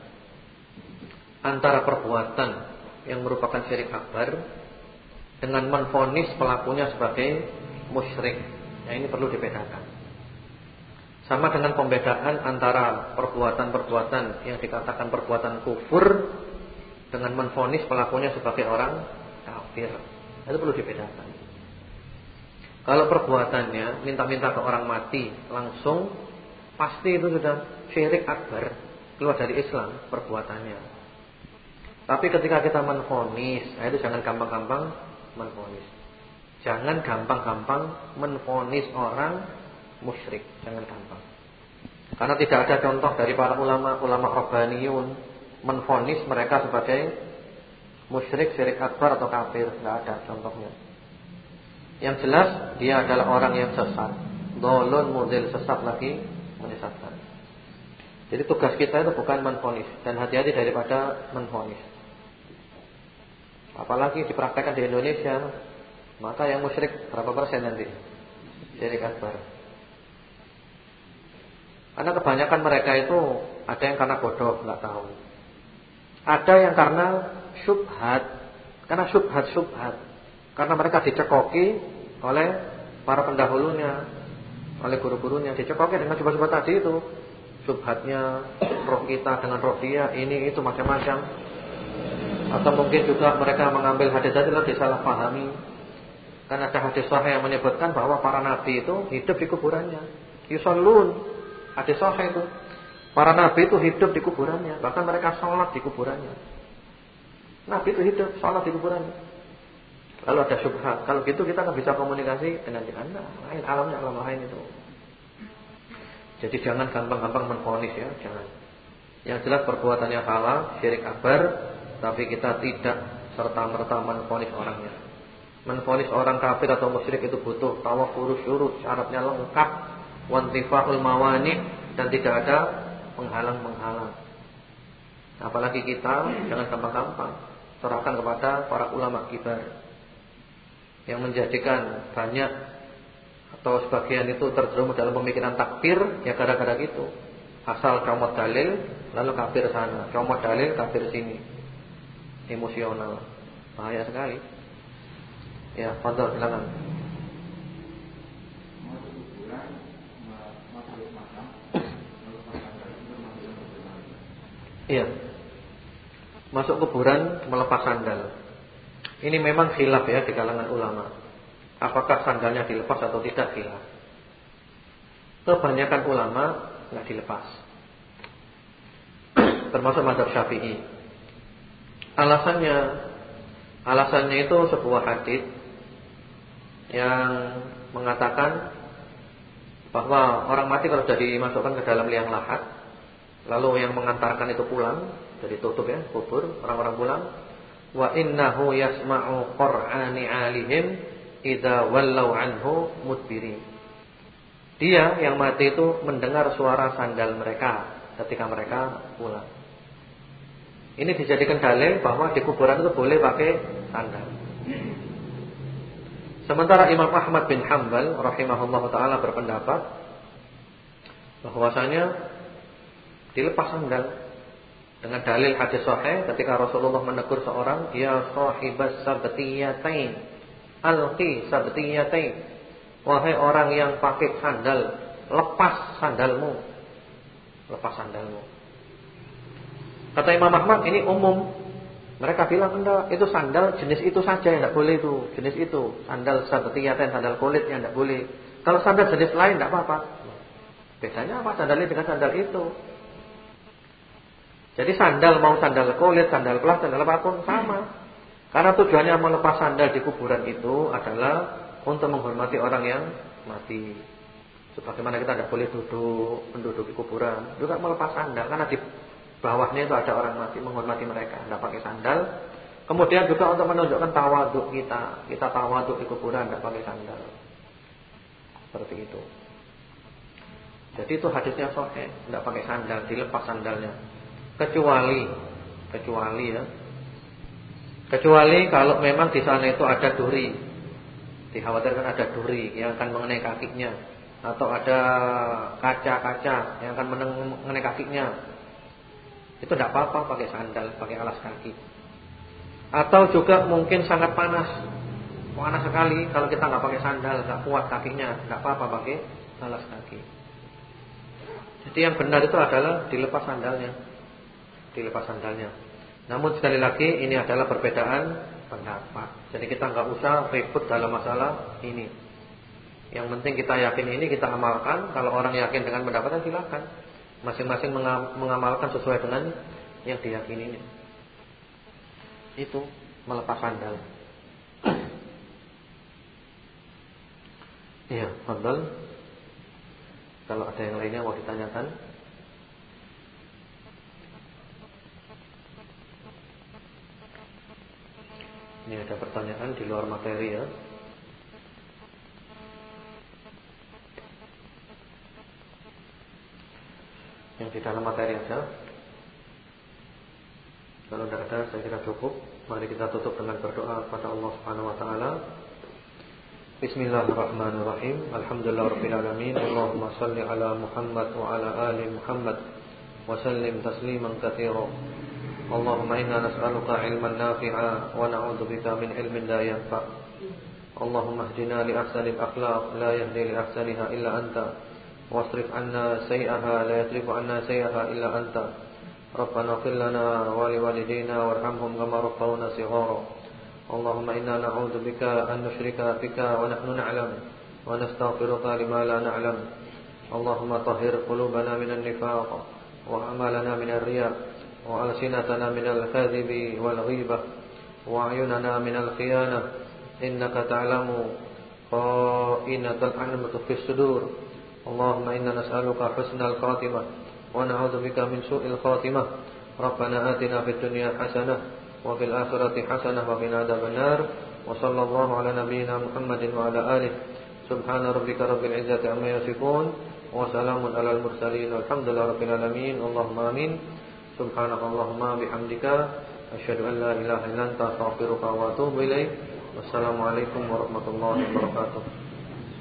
antara perbuatan yang merupakan syirik akbar dengan menfonis pelakunya sebagai musyrik. Nah, ini perlu dibedakan. Sama dengan pembedaan antara perbuatan-perbuatan yang dikatakan perbuatan kufur dengan menfonis pelakunya sebagai orang kafir. Itu perlu dibedakan. Kalau perbuatannya minta-minta ke orang mati langsung pasti itu sudah syirik akbar, keluar dari Islam perbuatannya. Tapi ketika kita menfonis, nah itu jangan gampang-gampang menfonis. Jangan gampang-gampang menfonis orang musyrik, jangan gampang. Karena tidak ada contoh dari para ulama ulama rabbaniyun menfonis mereka sebagai musyrik, syirik akbar atau kafir, nggak ada contohnya. Yang jelas dia adalah orang yang sesat, dolon model sesat lagi menyesatkan. Jadi tugas kita itu bukan menfonis dan hati-hati daripada menfonis. Apalagi dipraktekkan di Indonesia, maka yang musyrik berapa persen nanti? Syirik akbar. Karena kebanyakan mereka itu ada yang karena bodoh, nggak tahu. Ada yang karena syubhat karena syubhat-syubhat karena mereka dicekoki oleh para pendahulunya oleh guru-gurunya dicekoki dengan syubhat-syubhat tadi itu syubhatnya roh kita dengan roh dia ini itu macam-macam atau mungkin juga mereka mengambil hadis tadi lalu disalahpahami karena ada hadis sahih yang menyebutkan bahwa para nabi itu hidup di kuburannya yusallun hadis sahih itu para nabi itu hidup di kuburannya bahkan mereka sholat di kuburannya Nabi itu hidup, sholat di kuburan. Lalu ada syubhat. Kalau gitu kita nggak bisa komunikasi dengan Anda. Lain alamnya alam lain itu. Jadi jangan gampang-gampang menfonis ya, jangan. Yang jelas perbuatannya salah, syirik akbar, tapi kita tidak serta merta menfonis orangnya. Menfonis orang kafir atau musyrik itu butuh tawafur syurut, syaratnya lengkap, wantifaul mawani dan tidak ada penghalang-penghalang. Apalagi kita jangan gampang-gampang serahkan kepada para ulama kibar yang menjadikan banyak atau sebagian itu terjerumus dalam pemikiran takfir ya gara-gara gitu asal comot dalil lalu kafir sana comot dalil kafir sini emosional bahaya sekali ya fadhil silakan Iya masuk kuburan melepas sandal. Ini memang khilaf ya di kalangan ulama. Apakah sandalnya dilepas atau tidak khilaf. Kebanyakan ulama nggak dilepas. *clears throat* Termasuk mazhab Syafi'i. Alasannya alasannya itu sebuah hadis yang mengatakan bahwa orang mati kalau sudah dimasukkan ke dalam liang lahat, lalu yang mengantarkan itu pulang, jadi tutup ya kubur orang-orang pulang wa innahu yasma'u qur'ani alihim idza wallau anhu mudbirin. Dia yang mati itu mendengar suara sandal mereka ketika mereka pulang ini dijadikan dalil bahwa di kuburan itu boleh pakai sandal sementara Imam Ahmad bin Hanbal rahimahullah taala berpendapat bahwasanya dilepas sandal dengan dalil hadis sahih ketika Rasulullah menegur seorang, "Ya sahibas sabtiyatain, alqi sabtiyatain." Wahai orang yang pakai sandal lepas sandalmu. Lepas sandalmu. Kata Imam Ahmad ini umum. Mereka bilang enggak, itu sandal jenis itu saja yang tidak boleh itu, jenis itu. Sandal seperti yaten, sandal kulit yang tidak boleh. Kalau sandal jenis lain tidak apa-apa. Bedanya apa sandal ini dengan sandal itu? Jadi sandal mau sandal kulit, sandal pelas, sandal apa pun sama. Karena tujuannya melepas sandal di kuburan itu adalah untuk menghormati orang yang mati. Sebagaimana kita tidak boleh duduk menduduki kuburan, juga melepas sandal karena di bawahnya itu ada orang mati menghormati mereka, tidak pakai sandal. Kemudian juga untuk menunjukkan tawaduk kita, kita tawaduk di kuburan tidak pakai sandal. Seperti itu. Jadi itu hadisnya sahih, tidak pakai sandal, dilepas sandalnya. Kecuali kecuali ya. Kecuali kalau memang di sana itu ada duri. Dikhawatirkan ada duri yang akan mengenai kakinya atau ada kaca-kaca yang akan mengenai kakinya. Itu tidak apa-apa pakai sandal, pakai alas kaki. Atau juga mungkin sangat panas. Panas sekali kalau kita nggak pakai sandal, nggak kuat kakinya, nggak apa-apa pakai alas kaki. Jadi yang benar itu adalah dilepas sandalnya. Dilepas sandalnya. Namun sekali lagi ini adalah perbedaan pendapat. Jadi kita nggak usah ribut dalam masalah ini. Yang penting kita yakin ini kita amalkan. Kalau orang yakin dengan pendapatnya silakan. Masing-masing mengamalkan sesuai dengan yang diyakininya. Itu melepas sandal. *coughs* Iya, fadal. Kalau ada yang lainnya mau ditanyakan. Ini ada pertanyaan di luar materi ya. Yang di dalam materi aja. Kalau tidak ada saya kira cukup. Mari kita tutup dengan berdoa kepada Allah Subhanahu Wa Taala. Bismillahirrahmanirrahim. Alhamdulillah Rabbil Alamin. Allahumma salli ala Muhammad wa ala ali Muhammad Wa tasliman kathira. Allahumma inna nas'aluka ilman nafi'a Wa na'udhu bika min ilmin la yanfa' Allahumma hdina li ahsanil akhlaq. La yahdi li ahsaniha illa anta واصرف عنا سيئها لا يصرف عنا سيئها إلا أنت. ربنا اغفر لنا ولوالدينا وارحمهم كما ربونا صغارا. اللهم إنا نعوذ بك أن نشرك بك ونحن نعلم ونستغفرك لما لا نعلم. اللهم طهر قلوبنا من النفاق وأعمالنا من الرياء وألسنتنا من الكذب والغيبة وأعيننا من الخيانة. إنك تعلم خائنة الأعين في الصدور. Allahumma inna nas'aluka husnal wa na'udzubika min su'il khatimah. Rabbana atina dunya hasanah wa fil hasanah wa qina adzabannar. Wa sallallahu ala nabiyyina Muhammadin wa ala alihi. Subhana rabbika yasifun wa salamun alal mursalin. Walhamdulillahirabbil Subhanakallahumma bihamdika asyhadu an la ilaha. Wassalamualaikum warahmatullahi wabarakatuh.